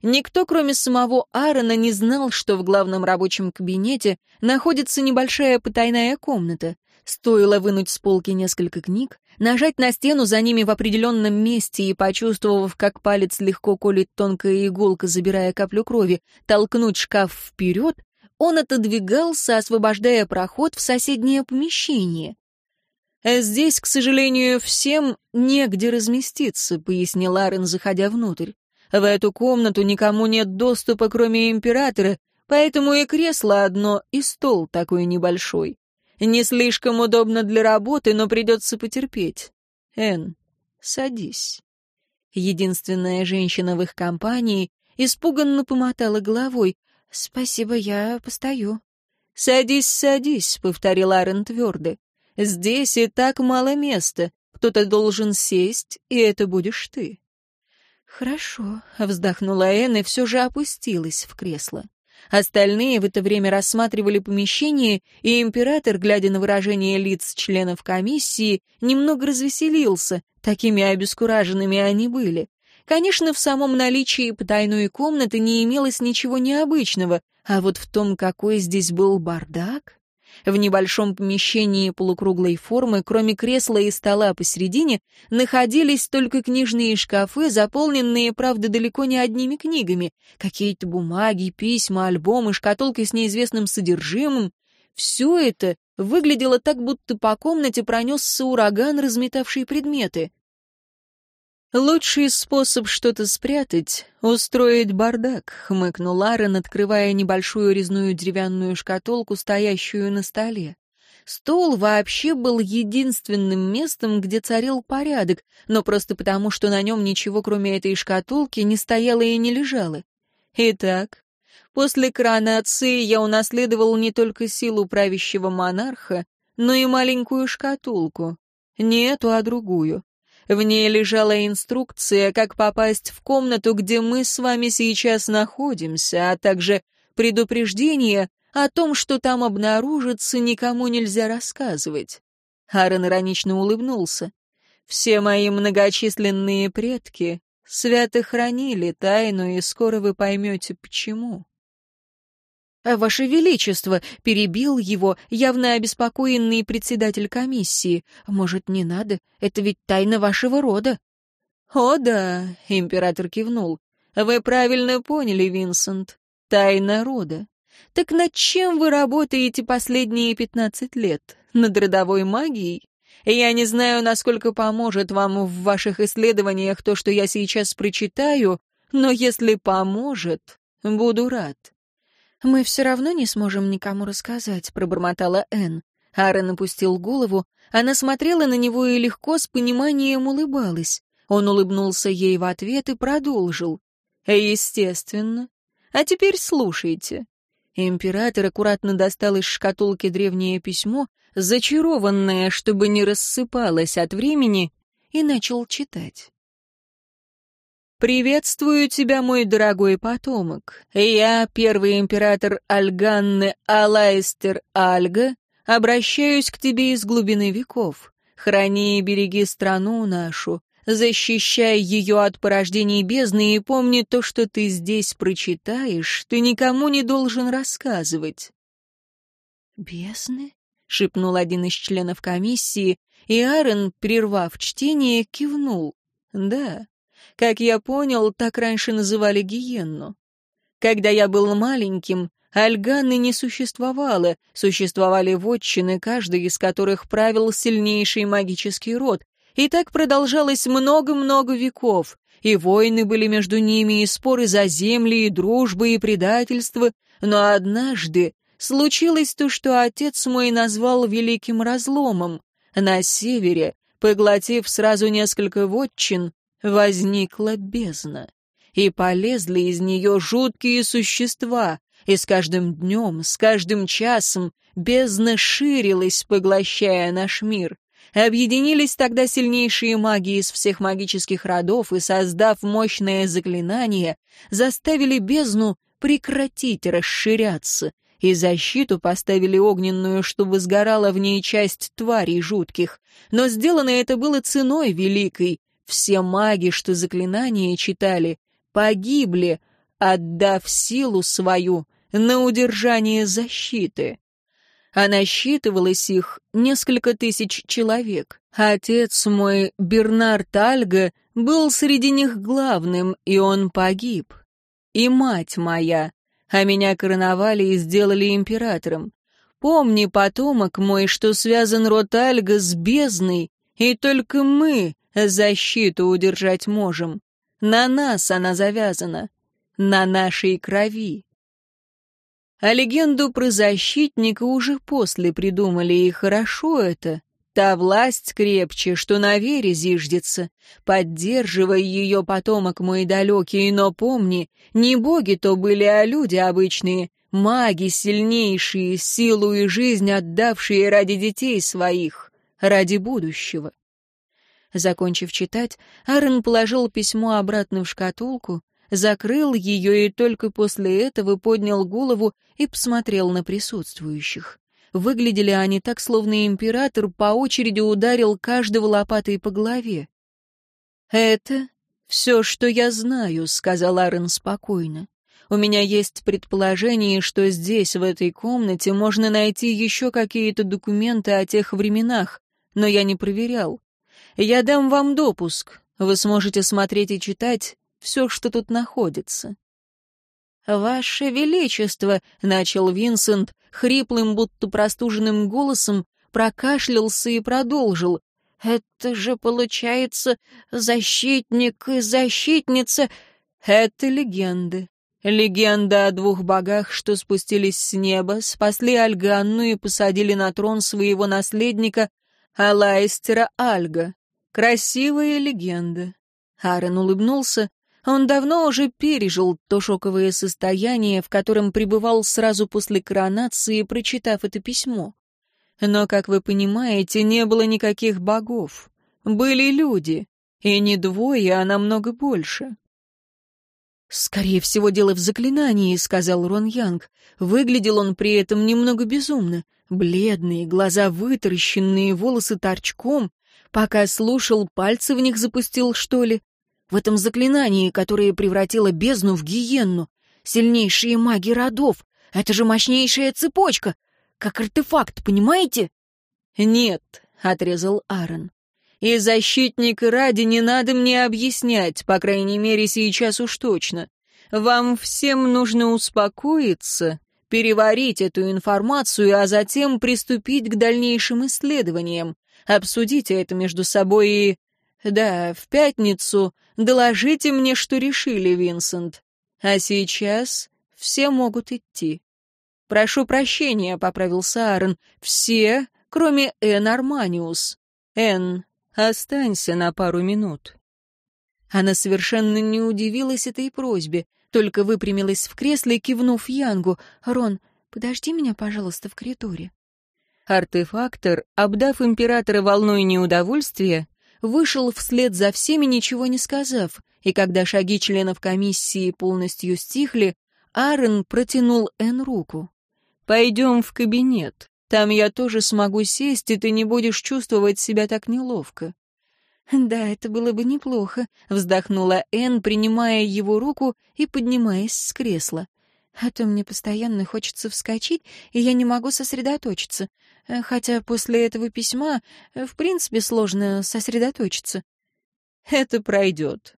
Никто, кроме самого Аарона, не знал, что в главном рабочем кабинете находится небольшая потайная комната. Стоило вынуть с полки несколько книг, нажать на стену за ними в определенном месте и, почувствовав, как палец легко колет тонкая иголка, забирая каплю крови, толкнуть шкаф вперед, он отодвигался, освобождая проход в соседнее помещение. «Здесь, к сожалению, всем негде разместиться», — пояснил Арен, заходя внутрь. «В эту комнату никому нет доступа, кроме императора, поэтому и кресло одно, и стол такой небольшой. Не слишком удобно для работы, но придется потерпеть. Эн, садись». Единственная женщина в их компании испуганно помотала головой. «Спасибо, я постою». «Садись, садись», — повторил Арен твердо. Здесь и так мало места. Кто-то должен сесть, и это будешь ты». «Хорошо», — вздохнула Энн и все же опустилась в кресло. Остальные в это время рассматривали помещение, и император, глядя на выражение лиц членов комиссии, немного развеселился, такими обескураженными они были. Конечно, в самом наличии потайной комнаты не имелось ничего необычного, а вот в том, какой здесь был бардак... В небольшом помещении полукруглой формы, кроме кресла и стола посередине, находились только книжные шкафы, заполненные, правда, далеко не одними книгами. Какие-то бумаги, письма, альбомы, шкатулки с неизвестным содержимым. Все это выглядело так, будто по комнате пронесся ураган, разметавший предметы. «Лучший способ что-то спрятать — устроить бардак», — хмыкнул Аарон, открывая небольшую резную деревянную шкатулку, стоящую на столе. Стол вообще был единственным местом, где царил порядок, но просто потому, что на нем ничего, кроме этой шкатулки, не стояло и не лежало. Итак, после коронации я унаследовал не только силу правящего монарха, но и маленькую шкатулку. Не эту, а другую. В ней лежала инструкция, как попасть в комнату, где мы с вами сейчас находимся, а также предупреждение о том, что там обнаружится, никому нельзя рассказывать. Аарон иронично улыбнулся. «Все мои многочисленные предки свято хранили тайну, и скоро вы поймете, почему». А «Ваше Величество!» — перебил его явно обеспокоенный председатель комиссии. «Может, не надо? Это ведь тайна вашего рода». «О да», — император кивнул. «Вы правильно поняли, Винсент. Тайна рода. Так над чем вы работаете последние пятнадцать лет? Над родовой магией? Я не знаю, насколько поможет вам в ваших исследованиях то, что я сейчас прочитаю, но если поможет, буду рад. «Мы все равно не сможем никому рассказать», — пробормотала Энн. Аарон опустил голову, она смотрела на него и легко с пониманием улыбалась. Он улыбнулся ей в ответ и продолжил. «Естественно. А теперь слушайте». Император аккуратно достал из шкатулки древнее письмо, зачарованное, чтобы не рассыпалось от времени, и начал читать. «Приветствую тебя, мой дорогой потомок. Я, первый император Альганны Алайстер Альга, обращаюсь к тебе из глубины веков. Храни и береги страну нашу, защищай ее от порождений бездны и помни то, что ты здесь прочитаешь, ты никому не должен рассказывать». «Бездны?» — шепнул один из членов комиссии, и Аарон, прервав чтение, кивнул. «Да». Как я понял, так раньше называли гиенну. Когда я был маленьким, Альганны не существовало, существовали вотчины, каждый из которых правил сильнейший магический род. И так продолжалось много-много веков. И войны были между ними, и споры за земли, и дружбы, и предательство. Но однажды случилось то, что отец мой назвал великим разломом. На севере, поглотив сразу несколько вотчин, возникла бездна, и полезли из нее жуткие существа, и с каждым днем, с каждым часом бездна ширилась, поглощая наш мир. Объединились тогда сильнейшие маги из всех магических родов и, создав мощное заклинание, заставили бездну прекратить расширяться, и защиту поставили огненную, чтобы сгорала в ней часть тварей жутких. Но сделано это было ценой великой, все маги, что заклинания читали, погибли, отдав силу свою на удержание защиты. А насчитывалось их несколько тысяч человек. Отец мой, Бернард Альга, был среди них главным, и он погиб. И мать моя, а меня короновали и сделали императором. Помни, потомок мой, что связан род Альга с бездной, и только мы защиту удержать можем. На нас она завязана, на нашей крови. А легенду про защитника уже после придумали, и хорошо это. Та власть крепче, что на вере зиждется. Поддерживай ее, потомок мой далекий, но помни, не боги то были, а люди обычные, маги сильнейшие, силу и жизнь отдавшие ради детей своих, ради будущего. Закончив читать, Аарон положил письмо обратно в шкатулку, закрыл ее и только после этого поднял голову и посмотрел на присутствующих. Выглядели они так, словно император по очереди ударил каждого лопатой по голове. «Это все, что я знаю», — сказал Аарон спокойно. «У меня есть предположение, что здесь, в этой комнате, можно найти еще какие-то документы о тех временах, но я не проверял. Я дам вам допуск. Вы сможете смотреть и читать все, что тут находится. «Ваше Величество», — начал Винсент, хриплым, будто простуженным голосом, прокашлялся и продолжил. «Это же, получается, защитник и защитница...» «Это легенды. Легенда о двух богах, что спустились с неба, спасли Альганну и посадили на трон своего наследника Алайстера Альга. Красивая легенда». Аарон улыбнулся, он давно уже пережил то шоковое состояние, в котором пребывал сразу после коронации, прочитав это письмо. Но, как вы понимаете, не было никаких богов. Были люди, и не двое, а намного больше. «Скорее всего, дело в заклинании», — сказал Рон Янг. Выглядел он при этом немного безумно. Бледные, глаза вытаращенные, волосы торчком. Пока слушал, пальцы в них запустил, что ли в этом заклинании, которое превратило бездну в гиенну. Сильнейшие маги родов. Это же мощнейшая цепочка. Как артефакт, понимаете? Нет, — отрезал Аарон. И защитник ради не надо мне объяснять, по крайней мере, сейчас уж точно. Вам всем нужно успокоиться, переварить эту информацию, а затем приступить к дальнейшим исследованиям. Обсудите это между собой и... Да, в пятницу доложите мне, что решили, Винсент. А сейчас все могут идти. Прошу прощения, поправился Аарон. Все, кроме Эн Арманиус. Эн, останься на пару минут. Она совершенно не удивилась этой просьбе, только выпрямилась в кресле, кивнув Янгу. «Рон, подожди меня, пожалуйста, в коридоре». Артефактор, обдав императора волной неудовольствия, вышел вслед за всеми, ничего не сказав, и когда шаги членов комиссии полностью стихли, Аарон протянул Эн руку. «Пойдем в кабинет. Там я тоже смогу сесть, и ты не будешь чувствовать себя так неловко». «Да, это было бы неплохо», — вздохнула Эн, принимая его руку и поднимаясь с кресла. «А то мне постоянно хочется вскочить, и я не могу сосредоточиться. Э, хотя после этого письма, э, в принципе, сложно сосредоточиться. Это пройдет.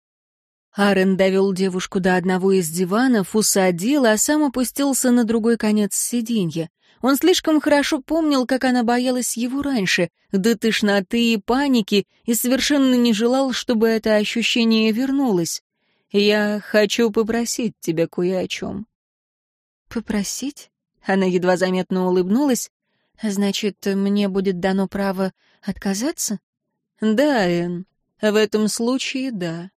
Арен довел девушку до одного из диванов, усадил, а сам опустился на другой конец сиденья. Он слишком хорошо помнил, как она боялась его раньше, до тошноты и паники, и совершенно не желал, чтобы это ощущение вернулось. «Я хочу попросить тебя кое о чем». «Попросить?» Она едва заметно улыбнулась, Значит, мне будет дано право отказаться? Да, Энн, в этом случае да.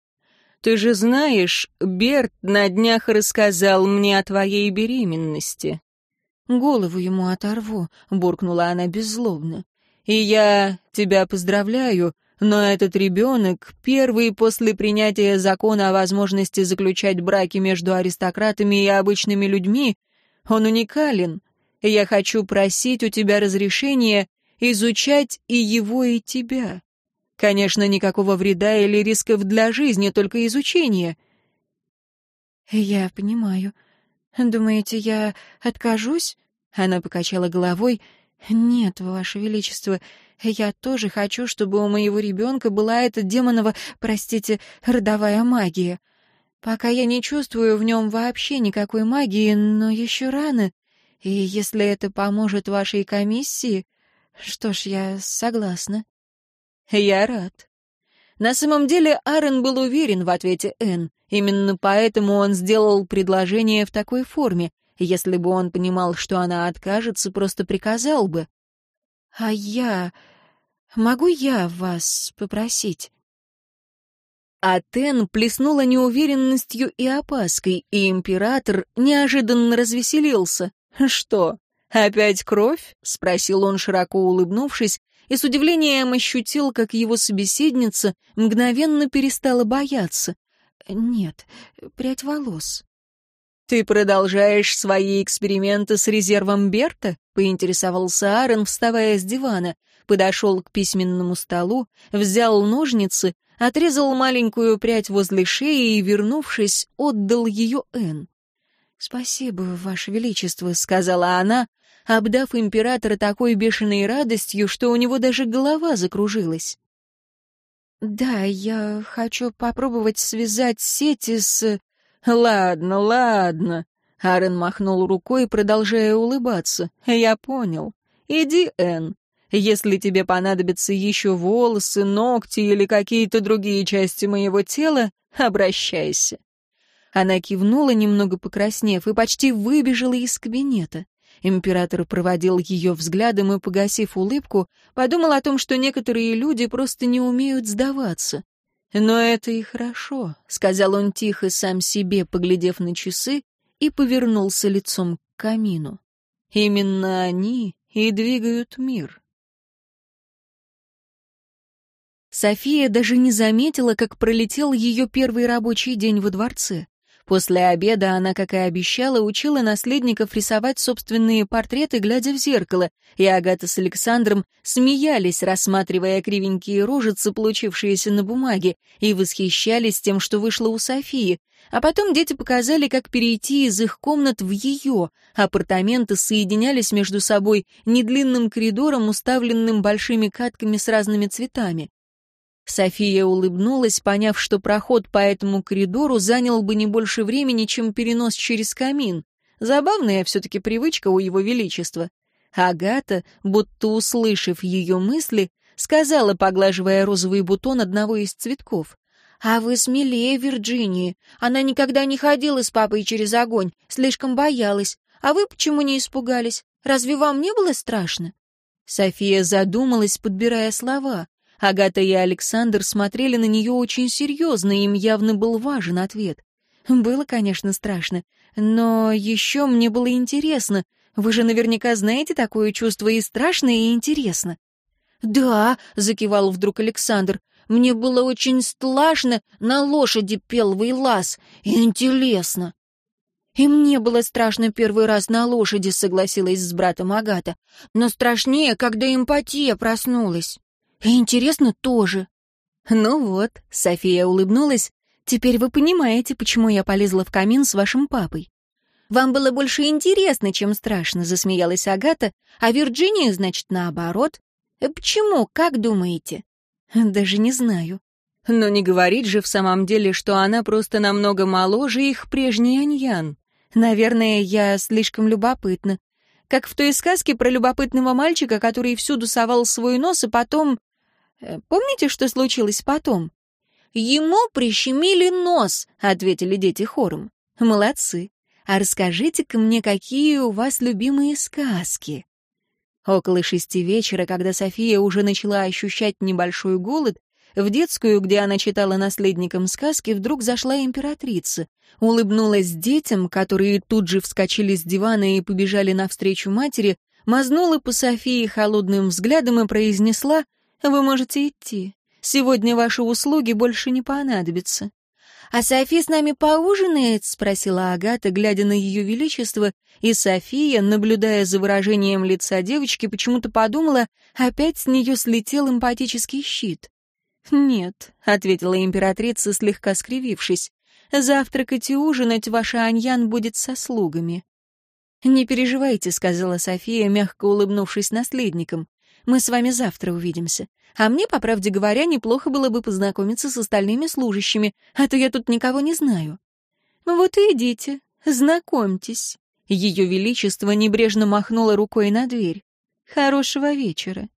Ты же знаешь, Берт на днях рассказал мне о твоей беременности. Голову ему оторву, буркнула она беззлобно. И я тебя поздравляю, но этот ребенок, первый после принятия закона о возможности заключать браки между аристократами и обычными людьми, он уникален, я хочу просить у тебя разрешения изучать и его, и тебя. Конечно, никакого вреда или рисков для жизни, только изучение. Я понимаю. Думаете, я откажусь? Она покачала головой. Нет, Ваше Величество, я тоже хочу, чтобы у моего ребенка была эта демонова, простите, родовая магия. Пока я не чувствую в нем вообще никакой магии, но еще рано. И если это поможет вашей комиссии, что ж, я согласна. Я рад. На самом деле Аарон был уверен в ответе Энн. Именно поэтому он сделал предложение в такой форме. Если бы он понимал, что она откажется, просто приказал бы. «А я... могу я вас попросить?» А Тен плеснула неуверенностью и опаской, и император неожиданно развеселился. «Что, опять кровь?» — спросил он, широко улыбнувшись, и с удивлением ощутил, как его собеседница мгновенно перестала бояться. «Нет, прядь волос». «Ты продолжаешь свои эксперименты с резервом Берта?» — поинтересовался Аарон, вставая с дивана, подошел к письменному столу, взял ножницы отрезал маленькую прядь возле шеи и, вернувшись, отдал ее Энн. «Спасибо, Ваше Величество», — сказала она, обдав императора такой бешеной радостью, что у него даже голова закружилась. «Да, я хочу попробовать связать сети с...» «Ладно, ладно», — Аарон махнул рукой, продолжая улыбаться. «Я понял. Иди, Энн. Если тебе понадобятся еще волосы, ногти или какие-то другие части моего тела, обращайся». Она кивнула, немного покраснев, и почти выбежала из кабинета. Император проводил ее взглядом и, погасив улыбку, подумал о том, что некоторые люди просто не умеют сдаваться. «Но это и хорошо», — сказал он тихо сам себе, поглядев на часы, и повернулся лицом к камину. «Именно они и двигают мир». София даже не заметила, как пролетел ее первый рабочий день во дворце. После обеда она, как и обещала, учила наследников рисовать собственные портреты, глядя в зеркало, и Агата с Александром смеялись, рассматривая кривенькие рожицы, получившиеся на бумаге, и восхищались тем, что вышло у Софии. А потом дети показали, как перейти из их комнат в ее. Апартаменты соединялись между собой недлинным коридором, уставленным большими катками с разными цветами. София улыбнулась, поняв, что проход по этому коридору занял бы не больше времени, чем перенос через камин. Забавная все-таки привычка у его величества. Агата, будто услышав ее мысли, сказала, поглаживая розовый бутон одного из цветков. «А вы смелее Вирджинии. Она никогда не ходила с папой через огонь, слишком боялась. А вы почему не испугались? Разве вам не было страшно?» София задумалась, подбирая слова. Агата и Александр смотрели на нее очень серьезно, им явно был важен ответ. Было, конечно, страшно, но еще мне было интересно. Вы же наверняка знаете такое чувство и страшно, и интересно. «Да», — закивал вдруг Александр, — «мне было очень страшно на лошади пелвый лаз. Интересно». «И мне было страшно первый раз на лошади», — согласилась с братом Агата. «Но страшнее, когда эмпатия проснулась». И интересно тоже. Ну вот, София улыбнулась. Теперь вы понимаете, почему я полезла в камин с вашим папой. Вам было больше интересно, чем страшно, засмеялась Агата, а Вирджиния, значит, наоборот. Э, почему, как думаете? Даже не знаю. Но не говорит же в самом деле, что она просто намного моложе их прежней Аньян. Наверное, я слишком любопытна. Как в той сказке про любопытного мальчика, который всюду совал свой нос, и потом помните, что случилось потом?» «Ему прищемили нос», — ответили дети хором. «Молодцы. А расскажите-ка мне, какие у вас любимые сказки?» Около шести вечера, когда София уже начала ощущать небольшой голод, в детскую, где она читала наследникам сказки, вдруг зашла императрица, улыбнулась детям, которые тут же вскочили с дивана и побежали навстречу матери, мазнула по Софии холодным взглядом и произнесла вы можете идти. Сегодня ваши услуги больше не понадобятся». «А София с нами поужинает?» — спросила Агата, глядя на ее величество, и София, наблюдая за выражением лица девочки, почему-то подумала, опять с нее слетел эмпатический щит. «Нет», — ответила императрица, слегка скривившись, — «завтракать и ужинать ваша Аньян будет со слугами». «Не переживайте», — сказала София, мягко улыбнувшись наследникам. Мы с вами завтра увидимся. А мне, по правде говоря, неплохо было бы познакомиться с остальными служащими, а то я тут никого не знаю». Вот и идите, знакомьтесь». Ее Величество небрежно махнуло рукой на дверь. «Хорошего вечера».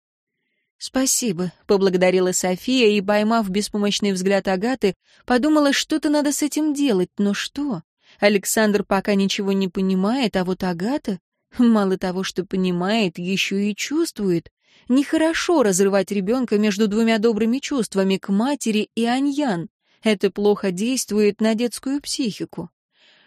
«Спасибо», — поблагодарила София и, поймав беспомощный взгляд Агаты, подумала, что-то надо с этим делать, но что? Александр пока ничего не понимает, а вот Агата, мало того, что понимает, еще и чувствует. Нехорошо разрывать ребенка между двумя добрыми чувствами к матери и Аньян. Это плохо действует на детскую психику.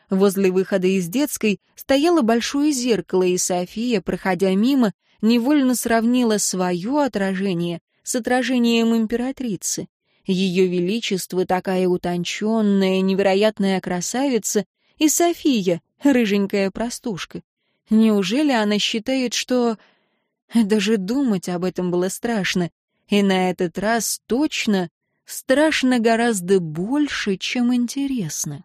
Возле выхода из детской стояло большое зеркало, и София, проходя мимо, невольно сравнила свое отражение с отражением императрицы. Ее величество такая утонченная, невероятная красавица, и София, рыженькая простушка. Неужели она считает, что... Даже думать об этом было страшно. И на этот раз точно страшно гораздо больше, чем интересно.